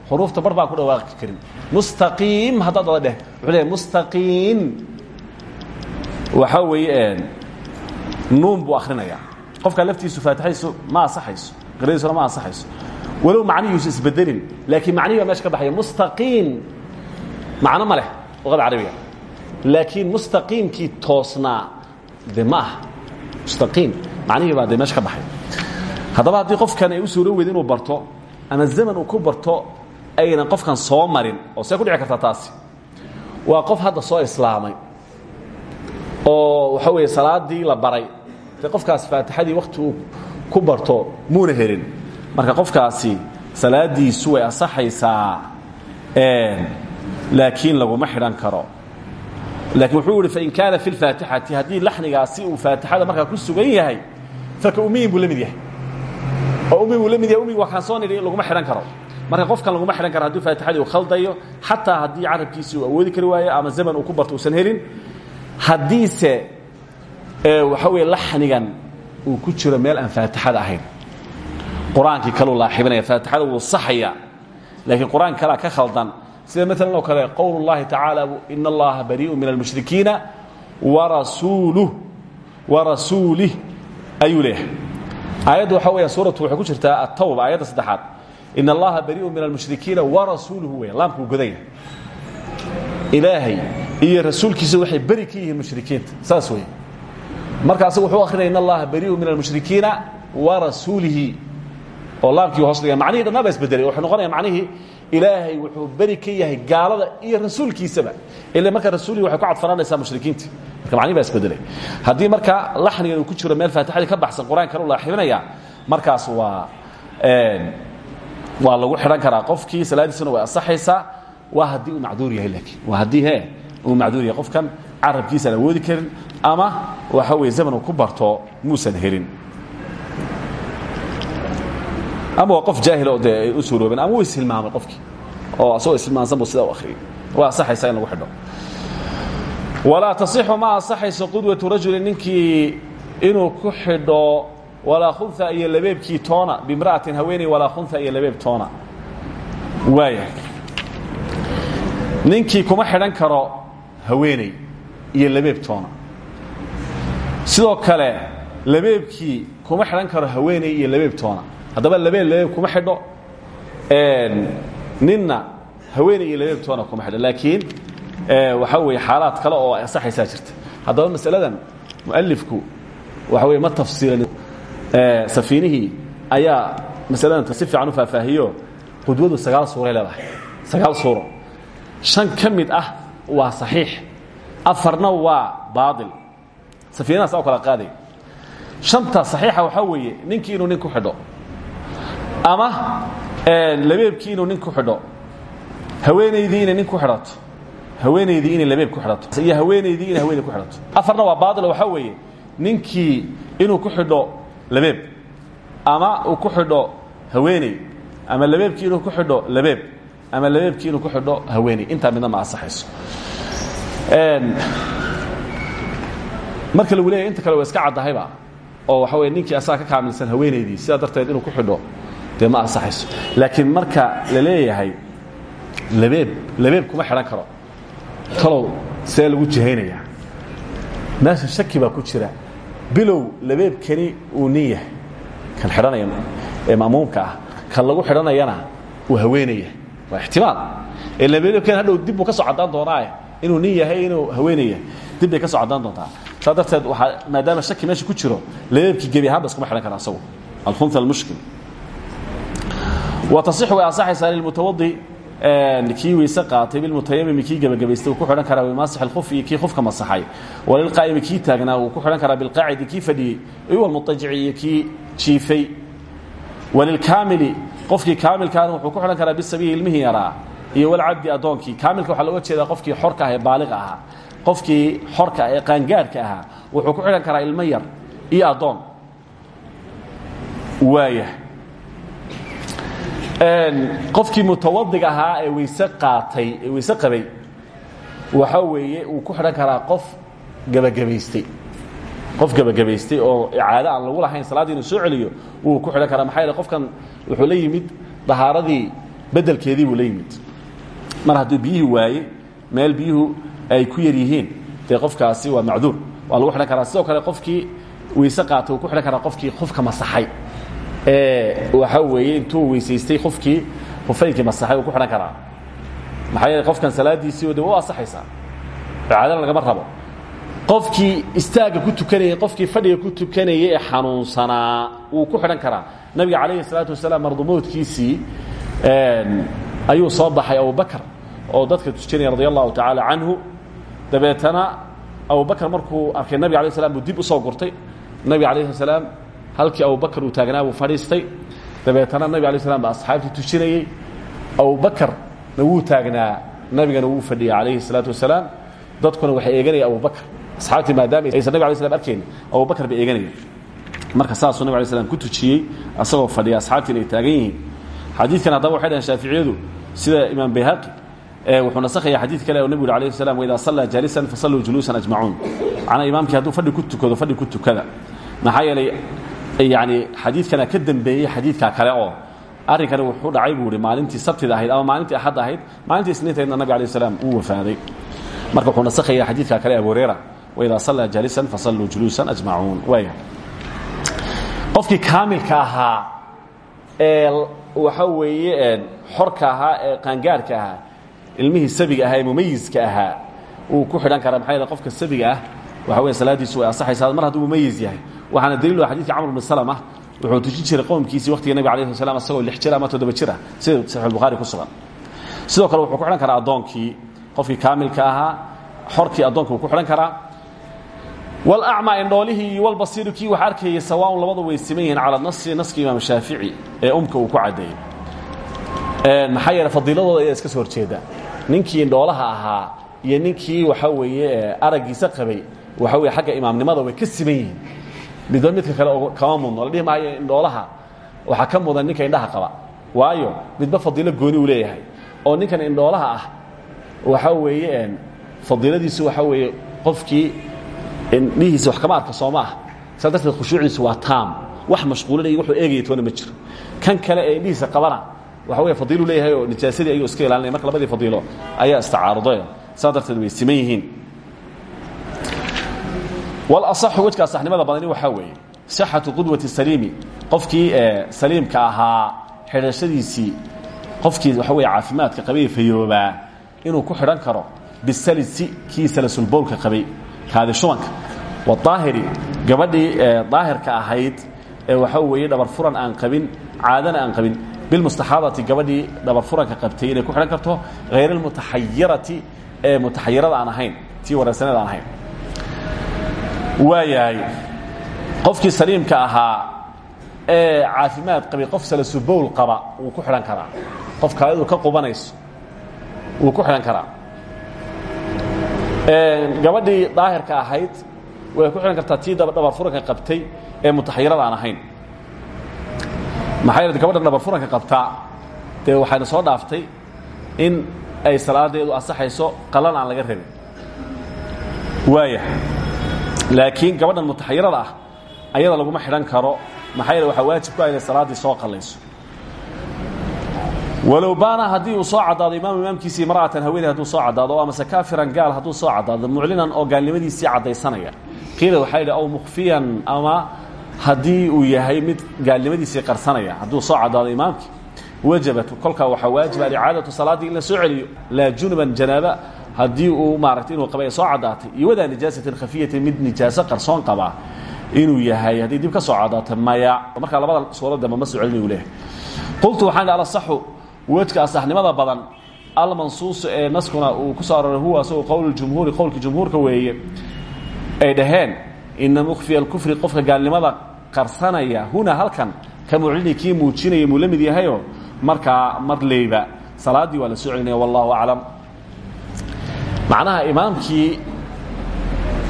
xuruufta bar baan ku dhawaaqi karin. Mustaqiim haddaad ada dheh. Wuxuu leeyahy mustaqiim. Waxaa weeye nuun buu akhrinayaa qofkaa laftiisu faatixadiisu ma asaxayso qiradiisuna ma asaxayso walow macnihiisu isbedelin laakiin macnihii baa meesha ka baxaya. Mustaqiim. Macno ma leh luqada carabiga. Laakiin mustaqiimkii toosnaa de ma aha. Mustaqiim. Macnihii baa dee meesha ka baxay haddaba haddii qofkan ay u suuro weyd inuu barto ama zaman uu ku barto aynan qofkan soo marin oo see ku dhici kartaa taasi. Waa qof hadda soo islaamay oo waxa weeye salaadii la baray. Dee qofkaas faatixadii wakti uu ku barto muuna helin. Marka qofkaasi salaadiisu way asaxaysaa laakiin laguma xidhan karo. Laakiin wuxuu ihi fain kaana fi lfaatixati haddii laxnigaasi uu faatixada markaa ku sugan yahay faka umiyin buu la mid yahay. Oo umi buu la mid yahay umigi waa kaan soo nidhi laguma xidhan karo marka qofkan laguma xidhan karo haddii faatixadii khaldayo xataa haddii carabkiisii uu awoodi kari waayo ama zaman uu ku barto uusan helin haddiise waxa weeye laxnigan uu ku jiro meel aan faatixada ahayn. Qur'aankii kaluu laaxibinaya faatixada wuu saxaya laakiin qur'aan kalaa ka khaldan sida maalan oo kale qowl اllahi tacaala in allaha bariiءu min almushrikiina warasuuluh warasuulih ayuu leeyahay. Aayaddu waxa weya suuratu waxay ku jirtaa atawba aayadda saddexaad in allaha bariiءu min almushrikiina warasuuluhu weya laamkuu godanya ilaahay iyo rasuulkiisa waxay beri ka yihiin mushrikiinta saas wey markaas wuxuu akrinaya in allaha bariiءu min almushrikiina warasuulihi oo laamkii hoos dhiga macnihii dhanna ba isbedelay wuxuu noqonaya macnihii ilaahay wuxuu beri ka yahay gaalada iyo rasuulkiisaba ila marka rasuulii waxay ku cadfanaanaysaa mushrikiinta marka macnihi baa isbedelay haddii marka laxnigan uu ku jiro meel faatixadii ka baxsan qur'aan kale u laaxibinaya markaas waa waa lagu xidhan karaa qofkii salaadiisuna way asaxaysaa waa haddii uu macduur yahay laakiin. Waa haddii he uu macduur yahay qofkan carabkiisaan awoodi karin ama waxa weye zaman uu ku barto muusan helin. Ama waa qof jaahil oo dee ay u suuroobeen ama wuu ishilmaamay qofkii oo asagoo ishilmaansan buu sidaa u akhriyay waa asaxaysaa in lagu xidho. Walaa tasixu ma asaxayso qudwatu rajulin ninkii inuu ku xidho walaa khunha iyo labeebkii toona bimra'atin haweeney walaa khunha iyo labeeb toona. Waaya ninkii kuma xidhan karo haweeney iyo labeeb toona. Sidoo kale labeebkii kuma xidhan karo haweeney iyo labeeb toona. Haddaba labeeb labeeb kuma xidho ninna haweeney iyo labeeb toona kuma xidho laakiin waxaa weeye xaalaad kale oo asaxaysaa jirta. Haddaba masaladan mualifku waxa weye ma tafsiilan safiinihii ayaa masaladan si fiican u faahfaahiyo qudwadu sagaal suuray leedahay. Sagaal suuro. Shan ka mid ah waa saxiix afarna waa baail safiinahaas oo kala qaaday shanta saxiixa waxaa weeye ninkii inuu nin ku xidho ama labeebkii inuu nin ku xidho haweenaydii inay nin ku xidhato haweenaydii inay labeeb ku xidhato iyo haweenaydii inay haweeney ku xidhato. Afarna waa baail waxaa weeye ninkii inuu ku xidho labeeb. Ama uu ku xidho haweeney. Ama labeebkii inuu ku xidho labeeb. Ama labeebkii inuu ku xidho haweeney. Intaa midna ma asaxayso marka lagu leeyahy inta kale waa iska caddahayba. Oo waxa weye ninkii asaga ka kaamilsan haweenaydii sidaa darteed inuu ku xidho dee ma asaxayso laakiin marka la leeyahay labeeb labeeb kuma xidhan karo. Talow see lagu jihaynayaa meesha shaki baa ku jira bilow labeebkani uu nin yahay kan xidhanaya ee ma'muumka ah kan lagu xidhanayana uu haweenaya waa ixtimaal. Ee labeebkan hadhow dib buu ka soo caddaan doonaae inuu nin yahay inuu haweenaya dib bay ka soo caddaan doontaa. Saa darteed waxaa maadaama shaki meesha ku jiro labeebkii gebi ahaanba iskuma xidhan kara asagu alkhunha almushkil. Wa tasixu way asaxaysaa lilmutawadi kii weyse qaatay bilmutayamimi kii gebagabaystay uu ku xidhan karaa bimaasix اlkhuf iyo kii khufka masaxay. Walilqaa'imi kii taagnaa uu ku xidhan karaa bilqaacidi kii fadhiyey. Iyo walmutajici iyo kii jiifay. Walilkaamili qofkii kaamilkaana wuxuu ku xidhan karaa bisabiyi ilmihii yaraa. Iyo walcabdi addoonkii kaamilka waxaa looga jeedaa qofkii xorka ah ee baaliqa ahaa. Qofkii xorka ee qaangaarhka ahaa wuxuu ku xidhan karaa ilmo yar iyo addoon waaya qofkii mutawadiga ahaa ee weyse qaatay ee weyse qabay waxa weeye uu ku xidhan karaa qof gebagabaystay qof gebagabaystay oo icaado aan lagu lahayn salaaddii inuu soo celiyo wuu ku xidhan karaa. Maxaa yeele qofkan wuxuu la yimid dahaaradii beddelkeedii buu la yimid. Mar hadduu biyihii waaye meel biyuhu ay ku yar yihiin dee qofkaasi waa macduur. Waa lagu xidhan karaa. Sidoo kale qofkii weyse qaatay uu ku xidhan karaa. Qofkii qofka masaxay waxa weeye intuu weysaystay qofkii hufaynkii masaxay uu ku xidhan karaa. Maxaa yeele qofkan salaadiisii de u asaxaysaa icaadana lagama rabo. Qofkii istaagga ku tukanayey qofkii fadhiga ku tukanayay ee xanuunsanaa wuu ku xidhan karaa. Nabiga calayhi salaatu wasalaam mardumoodkiisii ayuu soo baxay abubakar oo dadka tujanaya radi allahu tacaala canhu. Dabeetana abubakar markuu arkay nabiga alay slam buu dib u soo gurtay. Nabiga alayh salaam halkii abubakar uu taagnaa buu fadhiistay. Dabeetana nabig alay slam ba asxaabtii tujinayey abubakarna wuu taagnaa nabigana wuu fadhiyay calayhi salaatu wasalaam. Dadkuna waxay eeganaya abubakar asxaabtii maadaama aysan nabig alay slam arkayn abubakar bay eeganaya marka saasuu nabig alay slam ku tujiyey asagoo fadhiya asxaabtiina ay taagan yihiin. Xadiidkan haddaba waxay dhaheen shaaficiyadu sida imaam bayhaqi wuxuu nasakhaya xadiid kale oo nebigu yuri alayh salam waidaa sallaa jaalisan fasalluu juluusan ajmacuun macnaa imaamkii hadduu fadhi ku tukado fadhi ku tukada. Maxaa yeelay yani xadiidkana ka dembeeyey xadiidka kale oo arrinkani wuxuu dhacay buu ihi maalintii sabtida ahayd ama maalintii axad ahayd maalintii isniintaydna nabig alay slam uu wafaaday. Marka wuxuu nasakhaya xadiidka kale abu hureyra waidaa sallaa jaalisan fasalluu juluusan ajmacuun. Waaya qofkii kaamilka ahaa ee waxa weeye xorka ahaa ee qaangaarhka ahaa ilmihii sabiga ahaa ee mumayiska ahaa wuu ku xidhan karaa maxaa yeele qofka sabiga ah waxa weeye salaadiisu way asaxaysaa mar hadduu mumayiz yahay waxaana daliil ah xadidka camr bn salama wuxuu tujin jiray qowmkiisii waqtiga nabig alayh slam asagoo lix jir ama toddoba jir ah sida saxiixulbukhaari ku sugan. Sidoo kale wuxuu ku xidhan karaa addoonkii qofkii kaamilka ahaa xorkii addoonka wuu ku xidhan karaa walacmaa indhoolihii iyo walbasiiru kii wax arkayay sawaaun labadu way siman yihiin cala nasi naski imaam shaafici ee umka uu ku caddeeyey maxaa yeele fadiiladooda ayaa iska soo horjeeda. Ninkii indhoolaha ahaa iyo ninkii waxa weeye araggiisa qabay waxa weye xagga imaamnimada way ka siman yihiin midba midka kale kama mudno. La dhihi maayo indhoolaha waxaa ka mudan ninka indhaha qaba. Waayo midba fadiilo gooni uu leeyahay. Oo ninkan indhoolaha ah waxa weeye fadiiladiisu waxa weeye qofkii indhihiisa wax kama arka soo ma ah saa darteed khushuuciisu waa taam. Wax mashquulinaya wuxuu eegaya toona ma jiro. Kan kale ee indhihiisa qabana waxa wey fadiilu leeyahay oo nijaasadii ayuu iska ilaalinaya. Marka labadii fadiilo ayaa istacaaruday saa darteed way siman yihiin walasaxu wejka asaxnimada badani waxaa weeye sixatu qudwati saliimi qofkii saliimka ahaa xidhashadiisii qofkii waxa wey caafimaadka qabay fayoobaa inuu ku xidhan karo bisalisi kii salasulbowlka qabay kaadi shubanka. Wadaahiri gabadhii daahirka ahayd ee waxaa weeye dhabar furan aan qabin caadana aan qabin. Bilmustaxaadati gabadhii dhabar furanka qabtay inay ku xidhan karto hayr almutaxayirati ee mutaxayirada aan ahayn tii wareersaneeda aan ahayn waayahay qofkii saliimka ahaa ee caafimaad qabay qof salasubowl qaba wuu ku xidhan karaa. Qof kaadidu ka qubanayso wuu ku xidhan karaa. Gabadhii daahirka ahayd way ku xidhan kartaa tii dhabar furanka qabtay ee mutaxayirada aan ahayn. Maxaa yeele gabadhan dhabar furanka qabtaa dee waxayna soo dhaaftay in ay salaadeedu asaxayso qalan aan laga rabin. Waaya laakiin gabadhan mutaxayirada ah ayada laguma xidhan karo. Maxaa yeele waxaa waajib ku ah inay salaaddii soo qallayso. Walow baana haddii uu soo caddaado imaam imaamkiisii mar'atan haweeney hadduu soo caddaado o amase kaafiran gaal hadduu soo caddaado muclinan oo gaalnimadiisii caddaysanaya qiila waxaa yidhi aw mukhfiyan ama haddii uu yahay mid gaalnimadiisii qarsanaya hadduu soo caddaado imaamkii wajabat kolkaa waxaa waajiba alicaadatu salaaddii in la soo celiyo laa junuban janaaba haddii uu maaragtay inuu qaba soo caddaatay iyo wadaa nijaasatin khafiyatin mid nijaaso qarsoon qabaa inuu yahay haddii dib ka soo caddaatay maya. Markaa labada suuradaba ma soo celinayu leeyahay qultu waxaan alasaxu wejka asaxnimada badan almansuusu ee naskuna uu ku soo arooray huwa asagoo qowl jumhuuri qowlka jumhuurka weeye ay dhaheen ina mukhfiya alkufri qofka gaalnimada qarsanaya huna halkan ka muclini kii muujinaya muu la mid yahayo? Markaa mar leyba. Salaaddii waa la soo celinaya wallahu aclam macnaha imaamkii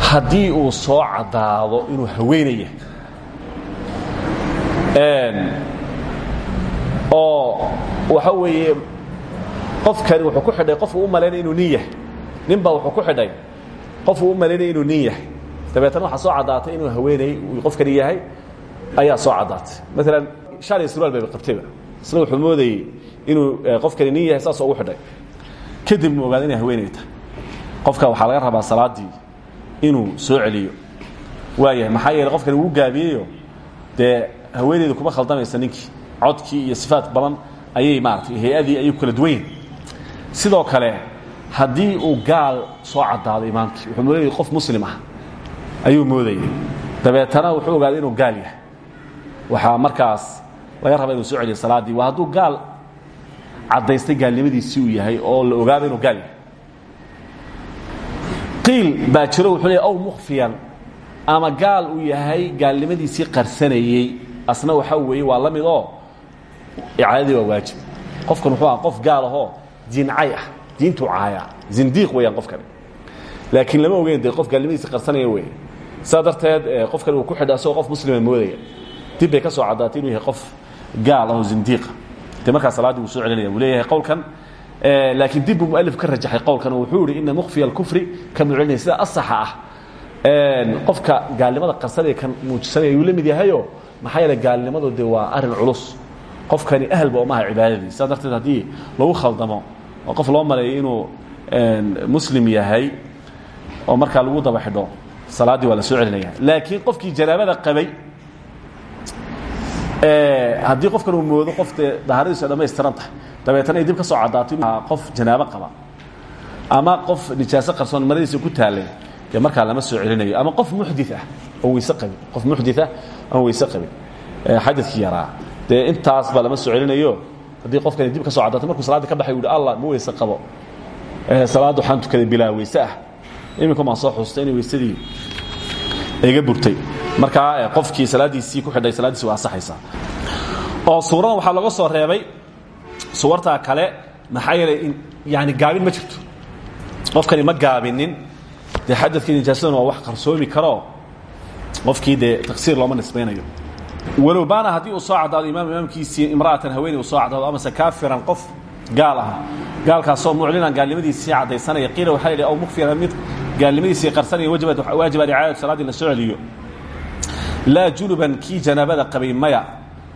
haddii uu soo caddaado inuu haweenaya oo waxa weeye qofkani wuxuu ku xidhay qofuu u malaynaya inuu nin yahay nin baa wuxuu ku xidhay qofuu u malaynaya inuu nin yahay. Dabeetana waxaa soo caddaatay inuu haweeney uu qofkani yahay ayaa soo caddaatay. Maalan shaal iyo surwaal bayba qabtayba isna wuxuu moodayey inuu qofkani nin yahay saasoo ugu xidhay. Kadib mu ogaada inay haweeney tahay qofka waxaa laga rabaa salaaddii inuu soo celiyo. Waayahay maxaa yeele qofkani wuu gaabiyeyo dee haweeneydu kuma khaldamaysa ninkii. Codkii iyo sifaat badan ayay maaratay hay'adii ayay kala duwan yihiin sidoo kale haddii uu gaal soo caddaado imaamkii wuxuu moodayay qof muslim ah ayuu moodayay. Dabeetana wuxuu ogaaday inuu gaal yahay. Waxaa markaas laga rabaa inuu soo celiyo salaaddii waa hadduu gaal caddaystay gaalnimadiisii uu yahay oo la ogaado inuu gaal yahay qiil baa jiro wuxuu leey aw mukhfiyan. Ama gaal uu yahay gaalnimadiisii qarsanayey. Asna waxaa weeye waa la mid oo icaadadii waa waajib. Qofkan wuxuu aha qof gaal ahoo diincay ah diintuu caaya zindiiq weeyaan qofkani laakiin lama ogeyn dee qof gaalnimadiisi qarsanaya wey saa darteed qofkani uu ku xidha asagoo qof muslima moodaya dib bay ka soo caddaatay inuu yahay qof gaal ahoo zindiiqa dee markaa salaaddii wuu soo celinaya wuu leeyahay qowlkan laakiin dib buu mualif ka rajaxay qowlkan oo wuxuu yihi ina mukhfiya alkufri ka mucelinaya sida asaxa ah. Qofka gaalnimada qarsanaya kan muujisanaya ayuu la mid yahayo maxaa yeele gaalnimadu de waa arrin culus. Qofkani ahlba omaha cibaadadii. Saa darteed haddii lagu khaldamo oo qof loo maleeyo inuu muslim yahay oo markaa lagu daba xidho salaaddii waa la soo celinaya laakiin qofkii janaabada qabay haddii qofkan uu moodo qof dee dahaaradiisu ay dhamaystiran tahay dabeetana ay dib ka soo caddaato qof janaabo qaba ama qof nijaaso qarsoon maradiisa ku taalay dee markaa lama soo celinayo ama qof muxdi ah oo weyse qabin qof muxdi ah aan weyse qabin xadadkii yaraa. Dee intaasba lama soo celinayo. Haddii qofkani dib ka soo caddaato markuu salaadii ka baxay u hi allah ma weyse qabo. Salaadda waxaan tukaday bilaa weyse ah. Iminka maan soo xuustay inay weysadii iga burtay. Markaa qofkii salaaddiisii ku xidhay salaaddiisi waa asaxaysaa oo suuradan waxaa laga soo reebay suwartaa kale maxaa yeelay yani gaabin ma jirto. Qofkani ma gaabinin. Dee xadadkii nijaasaduna waa wax qarsoomi karoo qofkii dee taksiir looma nisbaynayo. Walow baana haddii uu soo caddaado imaam imaamkiisii imra'atan haweeney uu soo caddaado amase kaafiran qof gaal ah gaalkaasoo muclinan gaalnimadiisii caddaysanaya qiila waxaa yidhi aw mukfiran mid gaalnimadiisii qarsanaya wajibat waajiba ricaayatu salaaddii la soo celiyo. Laa junuban kii janaabada qabay maya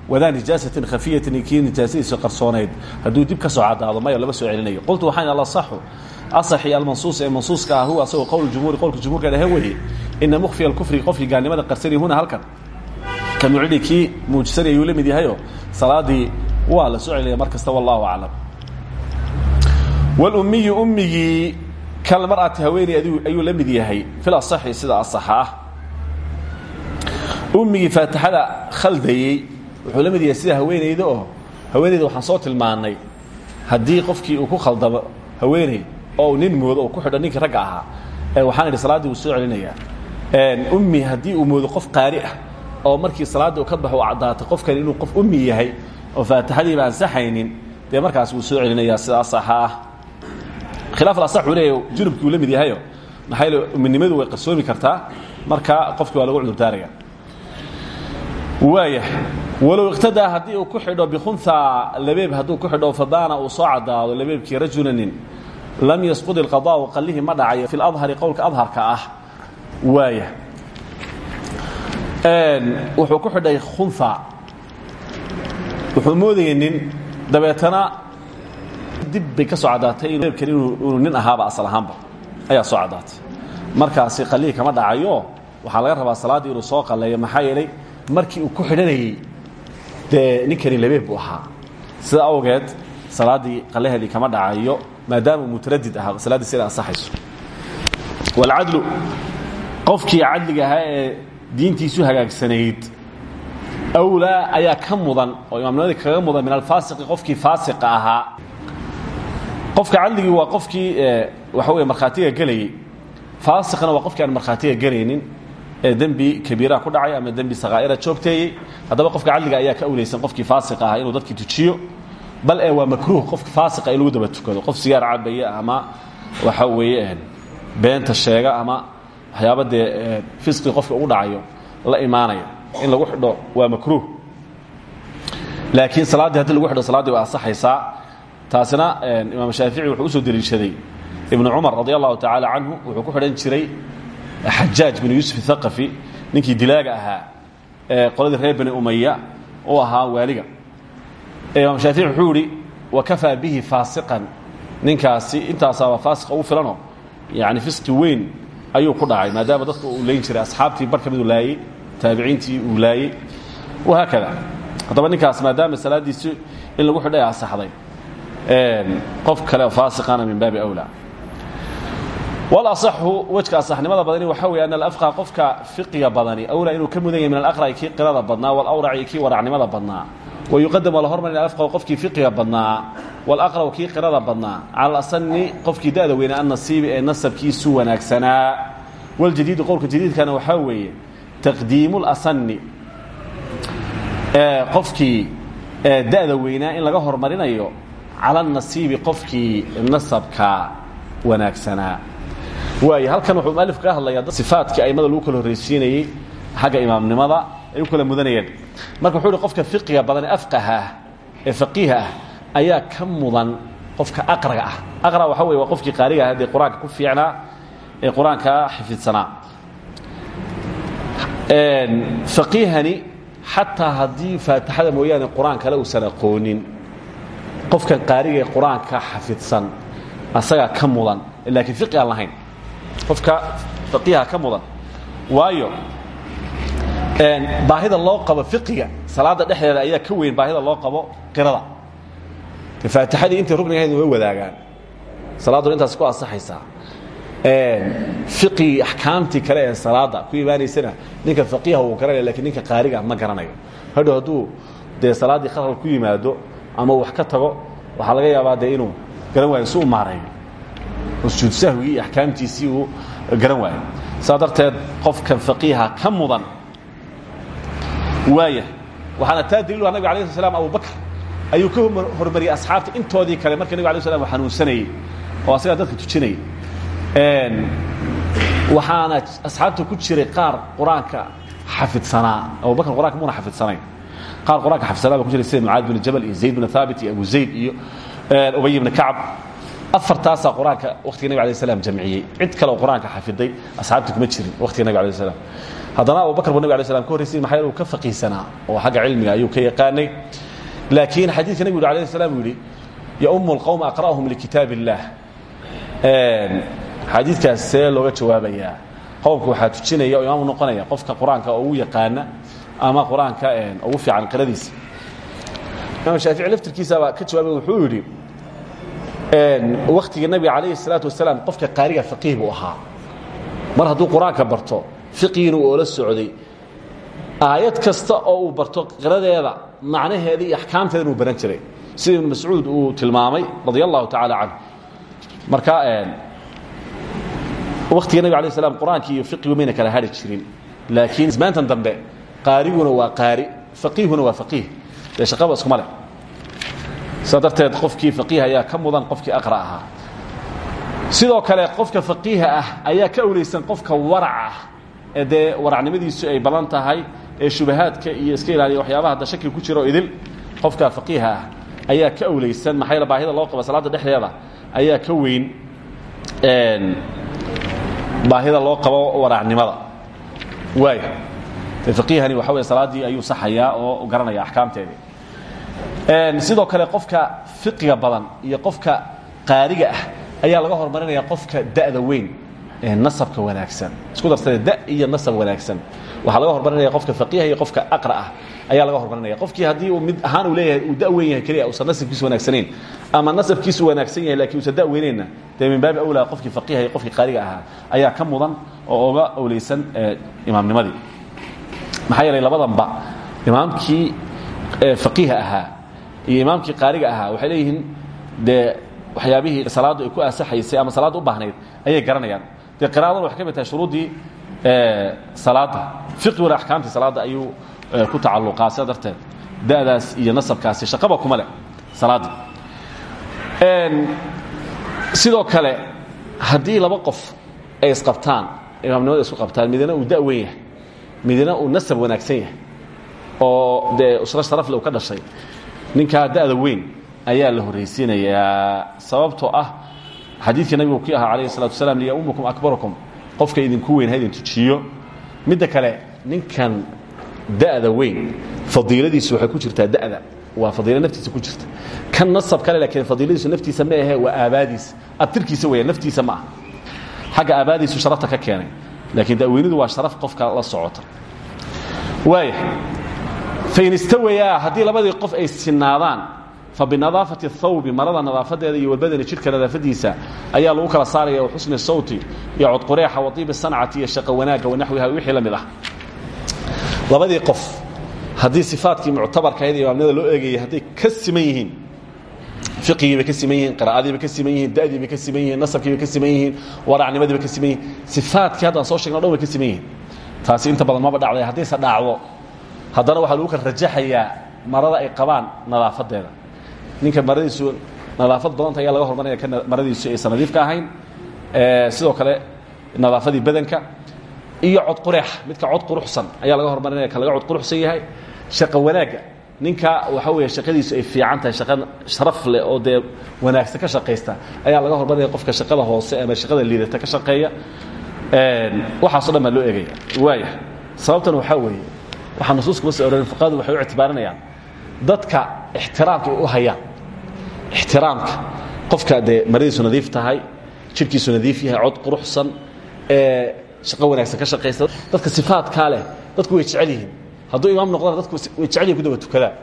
wadaa nijaasatin khafiyatin kii nijaasadiisu qarsoonayd hadduu dib ka soo caddaado maya lama soo celinayo. Qultu waxaan alasaxu. Asaxi almansuus ee mansuuska ah huwa asagoo qowl jumhuuri qowlka jumhuurka dhahe weeye ina mukfiya alkufri qofkii gaalnimada qarsanaya huna halkan. Ka mucli kii muujisanay ayuu yahayoo salaadii waa la soo celinaya mar kasta wallahu aclam. Wlummiyu ummigii kalmar'ati haweeney ayuu la mid yahay fil sida asaxa ah. Ummigii faatixada wuxuu la mid yahay sida haweenayda oo haweenayda waxaan soo tilmaannay. Haddii qofkii uu ku khaldamo haweeney oo nin moodo oo ku xidho ninkii ragga ahaa waxaan idhi salaaddii wuu soo celinayaa. Ummi haddii uu moodo qof qaari ah oo markii salaaddii u ka baxo u caddaatay qofkani inuu qof ummi yahay oo faatixadiiba ansaxaynin dee markaas wuu soo celinayaa sida asaxa ah khilaaf alasax uu leeyahy junubkii uu la mid yahayo maxaa yeele umminimadu way qarsoomi kartaa marka qofkii waa lagu cudurdaaraya waaya walow iqtadaa haddii uu ku xidho bikhunhaa labeeb hadduu ku xidho fadaana uu soo caddaado labeebkii rajulanin lam yasqud ilqadaau qallihii ma dhacayo fi ladhari qowlka adharka ah waaya wuxuu ku xidhay khunha wuxuu moodayay nin dib bay ka soo caddaatay inuu nin ahaaba asal ahaanba ayaa soo caddaatay. Markaasi qallihii kama dhacayo waxaa laga rabaa salaaddii soo qalleeyo maxaa markii uu ku xidhanayey dee ninkani labeeb buu ahaa. Sida awgeed salaaddii qallaheedii kama dhacayo maadaama mutaradid ahaa salaaddii sida ansaxayso. Walcadlu qofkii cadliga ahaa diintiisu hagaagsanayd awlaa ayaa ka oo imaamnimadii kaga mudan min alfaasiqi qofkii faasiqa ahaa. Qofka cadligii waa qofkii waxa wey markhaatiga gelayey faasiqna waa qofkii aan markhaatiga gelaynin dembi kabiiraha ku dhacay ama dembi sakaa'ira joogteeyey haddaba qofka cadliga ayaa ka awlaysan qofkii faasiqa ahaa inuu dadkii tujiyo. Bal ee waa makruuh qofka faasiqa in lagu daba tukado. Qof sigaar cabaya ama waxa weeye beenta sheega ama waxyaaba dee fisqi qofka ugu dhacayo la imaanaya in lagu xidho waa makruuh. Laakiin salaaddii haddii lagu xidho salaaddii waa ansaxaysaa. Taasina imaam shaafici wuxuu u soo deliishaday ibnu cumar radi allahu tacaala canhu wuxuu ku xidhan jiray xajaaj binu yuusuf athaqafi ninkii dilaaga ahaa ee qoladii reer bani umaya u ahaa waaliga. Imaam shaafici wuxuu yihi wakafaa bihi faasiqan. Ninkaasi intaasaaba faasiqa ugu filanoo yani fisqi weyn ayuu ku dhacay maadaama dadka uu layn jiray asxaabtii bar ka miduu laayey taabiciintii uu laayey ninkaas maadaama salaaddiisi in lagu xidhay asaxday qof kale faasiqana min baabi awlaa walasaxu wejka asaxnimada badani waxaa weeye ana alafqa qofka fiqiga badani. Awlaa inuu ka mudan yahay min alaqra'i kii qirada badnaa walawraci kii waracnimada badnaa. Wayuqadam waa la hormarin alafqahu qofkii fiqiga badnaa. Walaqra'u kii qirada badnaa. Cala alasani qofkii da'da weynaa annasiibi ee nasabkiisu wanaagsanaa. Waljadiidu qowlka jadiidkana waxaa weeye taqdiimu lasani qofkii da'da weynaa in laga hormarinayo cala anasiibi qofkii nasabka wanaagsanaa waay halkan wuxuu mualif kaga hadlayaa sifaatkii aimada lagu kala horraysiinayey xagga imaamnimada ay u kala mudanayeen. Marka wuxuu hi qofka fiqiga badan ee afqaha ah ee faqiiha ah ayaa ka mudan qofka aqraga ah. Aqra waxa wey waa qofkii qaariga ah dee qur'aanka ku fiicnaa ee qur'aanka xifidsanaa faqiihani xataa haddii faatixada mooyaane qur'aan kale uusan aqoonin qofkan qaariga ee qur'aanka xafidsan asagaa ka mudan. Laakiin fiqi aan lahayn qofka faqiiha ka mudan. Waayo baahida loo qabo fiqiga salaada dhexdeeda ayaa ka weyn baahida loo qabo qirada. Faatixadii intay rugnigahayd way wadaagaan. Salaaduna intaas ku ansaxaysaa. Fiqigii axkaamtii kale ee salaada ku imaanaysana ninka faqiiha wuu garanaya lakiin ninka qaariga ma garanayo. Hadhow hadduu dee salaaddii khalal ku yimaado ama wax ka tago waxaa laga yaabaa dee inuu garan waayo si u maareeyo oo sujuud sahwigii iyo axkaamtiisii uu garan waayo saa darteed qofkan faqiiha ka mudan waaya waxaana taa daliilu nabig ala sl slam abubakr ayuu ka hormariyey asxaabta intoodii kale marka nabig ala slam xanuunsanayey oo asagaa dadka tujinayay waxaana asxaabta ku jiray qaar qur'aanka xafidsanaa. Abubakr qur'anka muna xafidsanayn qaar qur'aanka xafidsanaa ba ku jiray sida mucaad bin jabal iyo zayd bin haabit iyo abu zayd iyo ubay ibni kacab afartaasaa qur'aanka waqtiga nabig alay slam jamciyey. Cid kale oo qur'aanka xafiday asxaabta kuma jirin waqtiga nabig alay slam haddana abubakr buu nabig alay slam ka horraysay maxaa ka faqiisanaa oo xagga cilmiga ayuu ka yaqaanay. Laakiin xadiidka nebigu alayh salam uu yidhi yaum اlqowma aqra'hum likitaab اllah xadiidkaas see looga jawaabayaa. Qowmka waxaa tujinaya oo imaamu noqonaya qofka qur'aanka ugu yaqaana ama qur'aanka ugu fiican qiradiisa. Imaam shaafici laftirkiisabaa ka jawaabay wuxuu yidhi waktiga nabiga calayhi الsalaatu wasalaam qofka qaariga faqiih buu ahaa. Mar hadduu qur'aanka barto fiqigiina uu oola socday aayad kasta oo uu barto qiradeeda macnaheeda iyo axkaamteeda inuu baran jiray. Sida ibnu mascuud uu tilmaamay radia allahu tacaala canhu. Marka waktiga nabig alay slam qur'aanki iyo fiqigu mayna kala hari jirin. Laakiin ismaantan dambe qaariguna waa qaari faqiihuna waa faqiih dee shaqaba iskuma leh sidaa darteed qofkii faqiih ayaa ka mudan qofkii aqra ahaa. Sidoo kale qofka faqiiha ah ayaa ka awlaysan qofka warac ah ee dee waracnimadiisu ay badan tahay ee shubahaadka iyo iska ilaaliya waxyaabaha hadda shaki ku jiro idil qofka faqiiha ah ayaa ka awlaysan maxaa yaele baahida loo qaba salaadda dhexdeeda ayaa ka weyn baahida loo qabo waraacnimada. Waay faqiihani waxa wey salaaddii ayuu saxayaa oo garanaya axkaamteedii sidoo kale qofka fiqiga badan iyo qofka qaariga ah ayaa laga horumarinaya qofka da'da weyn ee nasabka wanaagsan. Isku darsade da iyo nasab wanaagsan. Waxaa laga hormarinaya qofka faqiiha iyo qofka aqra ah ayaa laga hormarinaya qofkii haddii uu mid ahaan uu leeyahay uu da weyn yahay keliya uusan nasabkiisu wanaagsanayn ama nasabkiisu wanaagsan yahay lakiin uusan da weynayna dee min baabi awlaa qofkii faqiiha iyo qofkii qaariga ahaa ayaa ka mudan oo oga awlaysan imaamnimadii. Maxaa yeelay labadanba imaamkii faqiiha ahaa iyo imaamkii qaariga ahaa waxay leeyihiin dee waxyaabihii salaaddu ay ku asaxaysay ama salaadda u baahnayd ayay garanayaan. Dee qiraadana waxay ka mid tahay shuruuddii salaadda fiqiguna axkaamtii salaadda ayuu ku tacalluqaa sidaa darteed. Da'daas iyo nasabkaasi shaqaba kuma leh salaadda. Sidoo kale haddii laba qof ay isqabtaan imaamnimada isku qabtaan midna uu da weyn yahay midna uu nasab wanaagsan yahay oo dee usro sharafle uu ka dhashay ninkaa da'da weyn ayaa la horraysiinayaa sababtoo ah xadiidkii nabigu ki ahaa calayhi salatu wasalaam liyaumakum akbarukum. Qofka idinku weyn ha idin tujiyo midda kale ninkan da'da weyn fadiiladiisu waxay ku jirtaa da'da. Waa fadiilo naftiisa ku jirta. Kan nasab kale laakiin fadiiladiisu naftiisa ma ahe waa aabaadiis abtirkiisa weya naftiisa ma ah xagga aabaadiisu sharafta ka keenay laakiin da'weynidu waa sharaf qofka la socota. Waaya fain istawayaa haddii labadii qof ay sinaadaan fa binadaafati اthawbi marada nadaafadeeda iyo walbadani jidhka nadaafadiisa ayaa lagu kala saaraya waxusni sawti iyo codqureexa wadiibi sancati iyo shaqo wanaagga wanaxwiha wixii la mid ah. Labadii qof haddii sifaadkii muctabarkahayd imaamnimada loo eegayay hadday ka siman yihiin fiqigiibay ka siman yihiin qira'adiibay ka siman yihiin da'diibay ka siman yihiin nasabkiibay ka siman yihiin waracnimadiibay ka siman yihiin sifaadkii haddaan soo sheegno dhan way ka siman yihiin. Taasi inta badan maba dhacday haddayse dhacdo haddana waxaa lagu kala rajaxayaa marada ay qabaan nadaafadeeda ninka maradiisu nadaafad badanta ayaa laga hormarinaya ka maradiisu aysan nadiifka ahayn. Sidoo kale nadaafadii badanka iyo cod qureex midka cod quruxsan ayaa laga hormarinaya ka laga cod quruxsan yahay. Shaqo wanaagga ninka waxa weeye shaqadiisu ay fiican tahay shaqa sharaf leh oo dee wanaagsan ka shaqaysta ayaa laga hormarinaya qofka shaqada hoose ama shaqada liidata ka shaqeeya. Waxaaso dhan baa loo eegaya. Waaya sababtan waxaa weeye waxaa nusuus kuma soo arorin fuqahadu waxay u ictibaarinayaan dadka ixtiraamka ay u hayaan. Ixtiraamka. Qofka dee maradiisu nadiif tahay jidhkiisu nadiif yahay cod quruxsan ee shaqo wanaagsan ka shaqaysta dadka sifaadkaa leh dadku way jecel yihiin. Hadduu imaam noqdana dadku way jecel yihiin ku daba tukadaan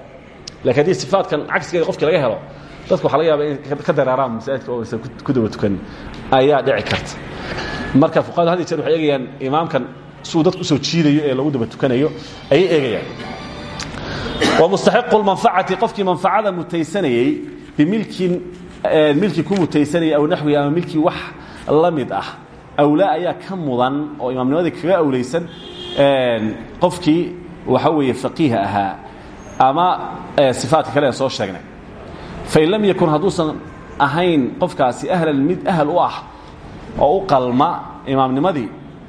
lakiin haddii sifaadkan cagsigeeda qofkii laga helo dadku waxa laga yaaba inay ka dareeraan masaajidka oo aysan ku daba tukan. Ayaa dhici karta. Marka fuqahadu had jeer waxay eegayaan imaamkan siduu dadku u soo jiidayo ee lagu daba tukanayo ayay eegayaan. Wamustaxiqu lmanfacati qofkii manfacada mutaysanayey bimilkin milki ku mutaysanayay aw naxwi ama milkii wax la mid ah awlaa ayaa ka mudan oo imaamnimadii kaga awlaysan qofkii waxa weeye faqiiha ahaa ama sifaadka kale ee soo sheegnay. Fain lam yakun hadduusan ahayn qofkaasi ahlan mid ahal u ah oo u qalma imaamnimadii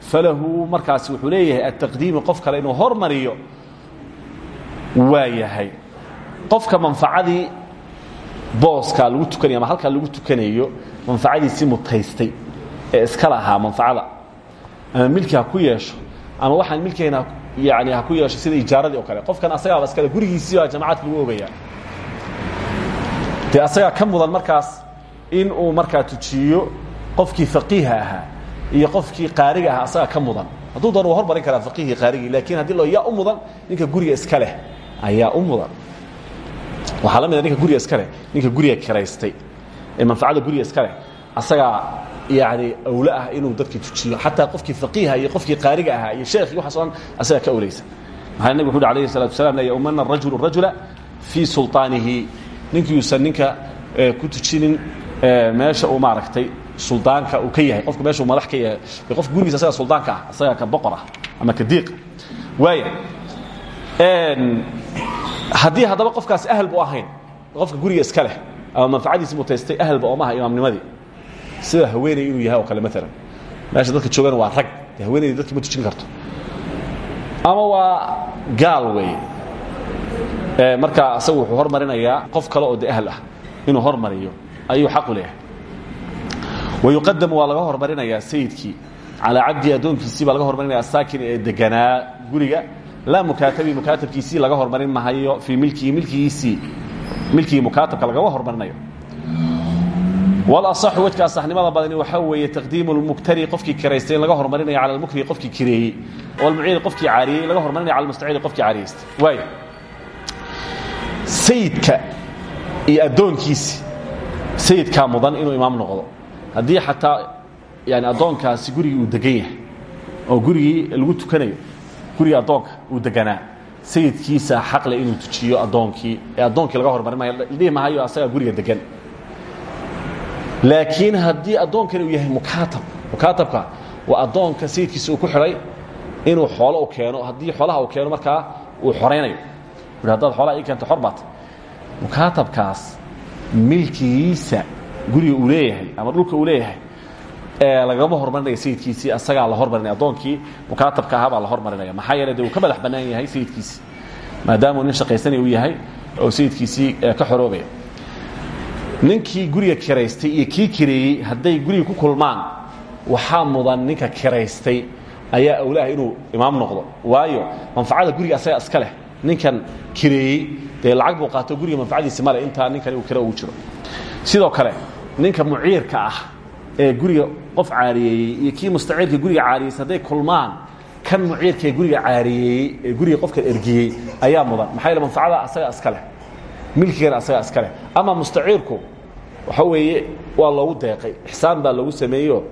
falahu markaasi wuxuu leeyahay ataqdiimi qof kale inuu hormariyo waa yahay. Qofka manfacadii booskaa lagu tukanayo ama halkaa lagu tukanayo manfacadiisii mutaystay ee iska lahaa manfacada. Ama milki ha ku yeesho ama waxaan milkihayna yani ha ku yeesho sida ijaaradii oo kale. Qofkan asagaaba iskale gurigiisii baa jamacaadka lagu ogayaa. Dee asagaa ka mudan markaas in uu markaa tujiyo qofkii faqiiha ahaa iyo qofkii qaariga ahaa asagaa ka mudan. Hadduu doon waa hormarin karaa faqiihii qaarigii laakiin haddii loo yaa u mudan ninka guriga iska leh ayaa u mudan. Waxaa la mida ninka guriga iska leh ninka guriga kiraystay ee manfacada guriga iska leh asagaa yani awle ah inuu dadkii tujiyo xataa qofkii faqiiha iyo qofkii qaariga ahaa iyo sheekhi waxaas o dhan asagaa ka awlaysa maxaa nabig wuxu uhi alayhi salatu wasalaam la yaumana arajulu rajula fii sulطaanihi ninkiiuusan ninka ku tujinin meesha uu maaragtay suldaanka uu ka yahay. Qofka meesha uu madax ka yahay qofka gurigiisa asagaa suldaanka ah asagaa ka boqor ah ama ka diiqa waaya haddii haddaba qofkaas ahl bu ahayn qofka guriga iska leh ama manfacadiisi mutaystay ahlba oo maaha imaamnimadii sida haweeney inuu yahay oo kale maalan meesha dadka joogana waa rag de haweeneydi dadki ma tujin karto. Ama waa gaal weeye. Marka asagu wuxuu hormarinayaa qof kale oo de ahl ah. Inuu hormariyo ayuu xaqu leeyahay wayuqadamu waa laga hormarinayaa sayidkii calaa cabdii addoonkiisii baa laga hormarinaya asaakin ee deganaa guriga laa mukaatabi mukaatabkiisii laga hormarin mahayo fii milkihi milkigiisii milkigii mukaatabka lagama hormarinayo walaصaxu wejka asaxnimada badani waxaa weeye taqdiimu lmuktari qofkii kiraystay in laga hormarinaya cala lmukri qofkii kireeyey walmuciiri qofkii caariyey laga hormarinaya cala mustaciiri qofkii caariyeystay waaya sayidka iyo addoonkiisi sayidkaa mudan inuu imaam noqdo haddii xataa yani addoonkaasi gurigii uu degan yahay oo gurigii lagu tukanayo guriga addoonka uu deganaa sayidkiisa xaqle inuu tujiyo addoonkii ee addoonkii laga hormarin maayo dhihi mahayo asagaa guriga degan. Laakiin haddii addoonkani uu yahay mukaatab mukaatabka waa addoonka sayidkiisa uu ku xidhay inuu xoolo u keeno haddii xoolaha uu keeno markaa uu xoraynayo. Hadaad xoolaha ii keento xor baata mukaatabkaas milkigiisa guriga uu leeyahay ama dhulka uu leeyahay ee lagama hormarinaya sayidkiisii asagaa la hormarinaya addoonkii mukaatabka ahaa baa la hormarinaya maxaa yeele de uu ka madax bannaan yahay sayidkiisii maadaamuu nin shaqaysanaya uu yahay oo sayidkiisii ka xoroobaya ninkii guriga kiraystay iyo kii kireeyey hadday guriga ku kulmaan waxaa mudan ninka kiraystay ayaa awlaah inuu imaam noqdo. Waayo manfacada guriga asaga iska leh ninkan kireeyey dee lacag buu qaato guriga manfacadiisi male intaa ninkani uu kira ugu jiro sidoo kale ninka muciirka ah ee guriga qof caariyeeyey iyo kii mustaciirka guriga caariyeysa hadday kulmaan kan muciirka ee guriga caariyeeyey ee guriga qofka ergiyey ayaa mudan. Maxaa yeele manfacada asaga iska leh milkigana asaga iska leh ama mustaciirku waxa weeye waa loogu deeqay. Ixsaan baa loogu sameeyo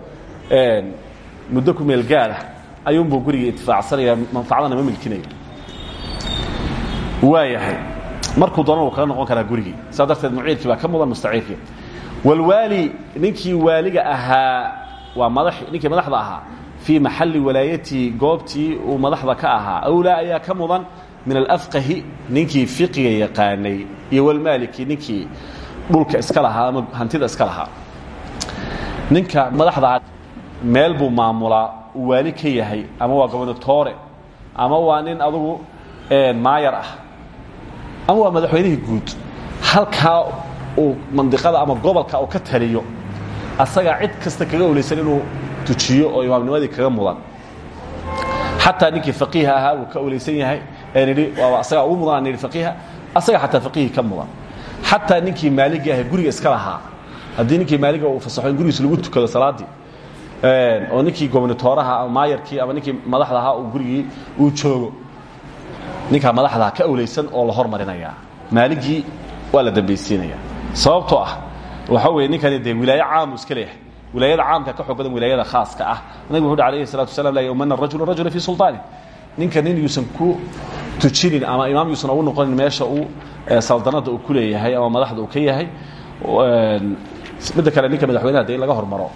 muddo ku meel gaar ah. Ayuunbuu guriga intifaacsanaya manfacadana ma milkinayo waayahay markuu doona uu kaga noqon karaa gurigii. Saa darteed muciirkii baa ka mudan mustaciirkii walwaali ninkii waaliga ahaa waa ninkii madaxda ahaa fii maxalli walaayatii goobtii uu madaxda ka ahaa awlaa ayaa ka mudan min alafqahi ninkii fiqiga yaqaanay iyo walmaaliki ninkii dhulka iska lahaa ama hantida iska lahaa. Ninka madaxdaa meel buu maamulaa uu waali ka yahay ama waa gobonatoore ama waa nin adugu maayar ah ama waa madaxweynihii guud. Halkaa uu mandiqada ama gobolka uu ka taliyo asagaa cid kasta kaga oleysan inuu tujiyo oo imaamnimadii kaga mudan. Xataa ninkii faqiiha ahaa uu ka oleysan yahay nidhi waaba asagaa ugu mudan nidhi faqiiha. Asaga xataa faqiihii ka mudan. Xataa ninkii maaligii ahay guriga iska lahaa. Haddii ninkii maaliga uu fasaxo in gurigiisa lagu tukado salaaddii oo ninkii gobonatooraha ama maayarkii ama ninkii madaxda ahaa uu gurigii uu joogo ninkaa madaxdaa ka awlaysan oo la hormarinayaa maaligii waa la dambaysiinaya sababtoo ah waxa weye ninkani dee wilaayo caamu iska leeyahay wilaayada caamka ka xoog badan wilaayada khaaska ah. Nabigu wuxu uhi alayhi salatu wasalam laa yumana rajulu rajula fii sulطaanih ninka nin yuusan ku tujinin ama imaam yuusan ugu noqonin meesha uu saldanada uu ku leeyahay ama madaxda uu ka yahay midda kale ninka madaxweynaha de in laga hormaro.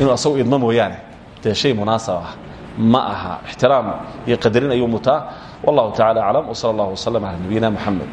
Inuu asagu idmo mooyaane. Dee shay munaasab ah ma aha. Ixtiraam iyo qadarin ayuu mutaa. Wallahu tacala aclam wsala allah waslm ala nabiyina moxamed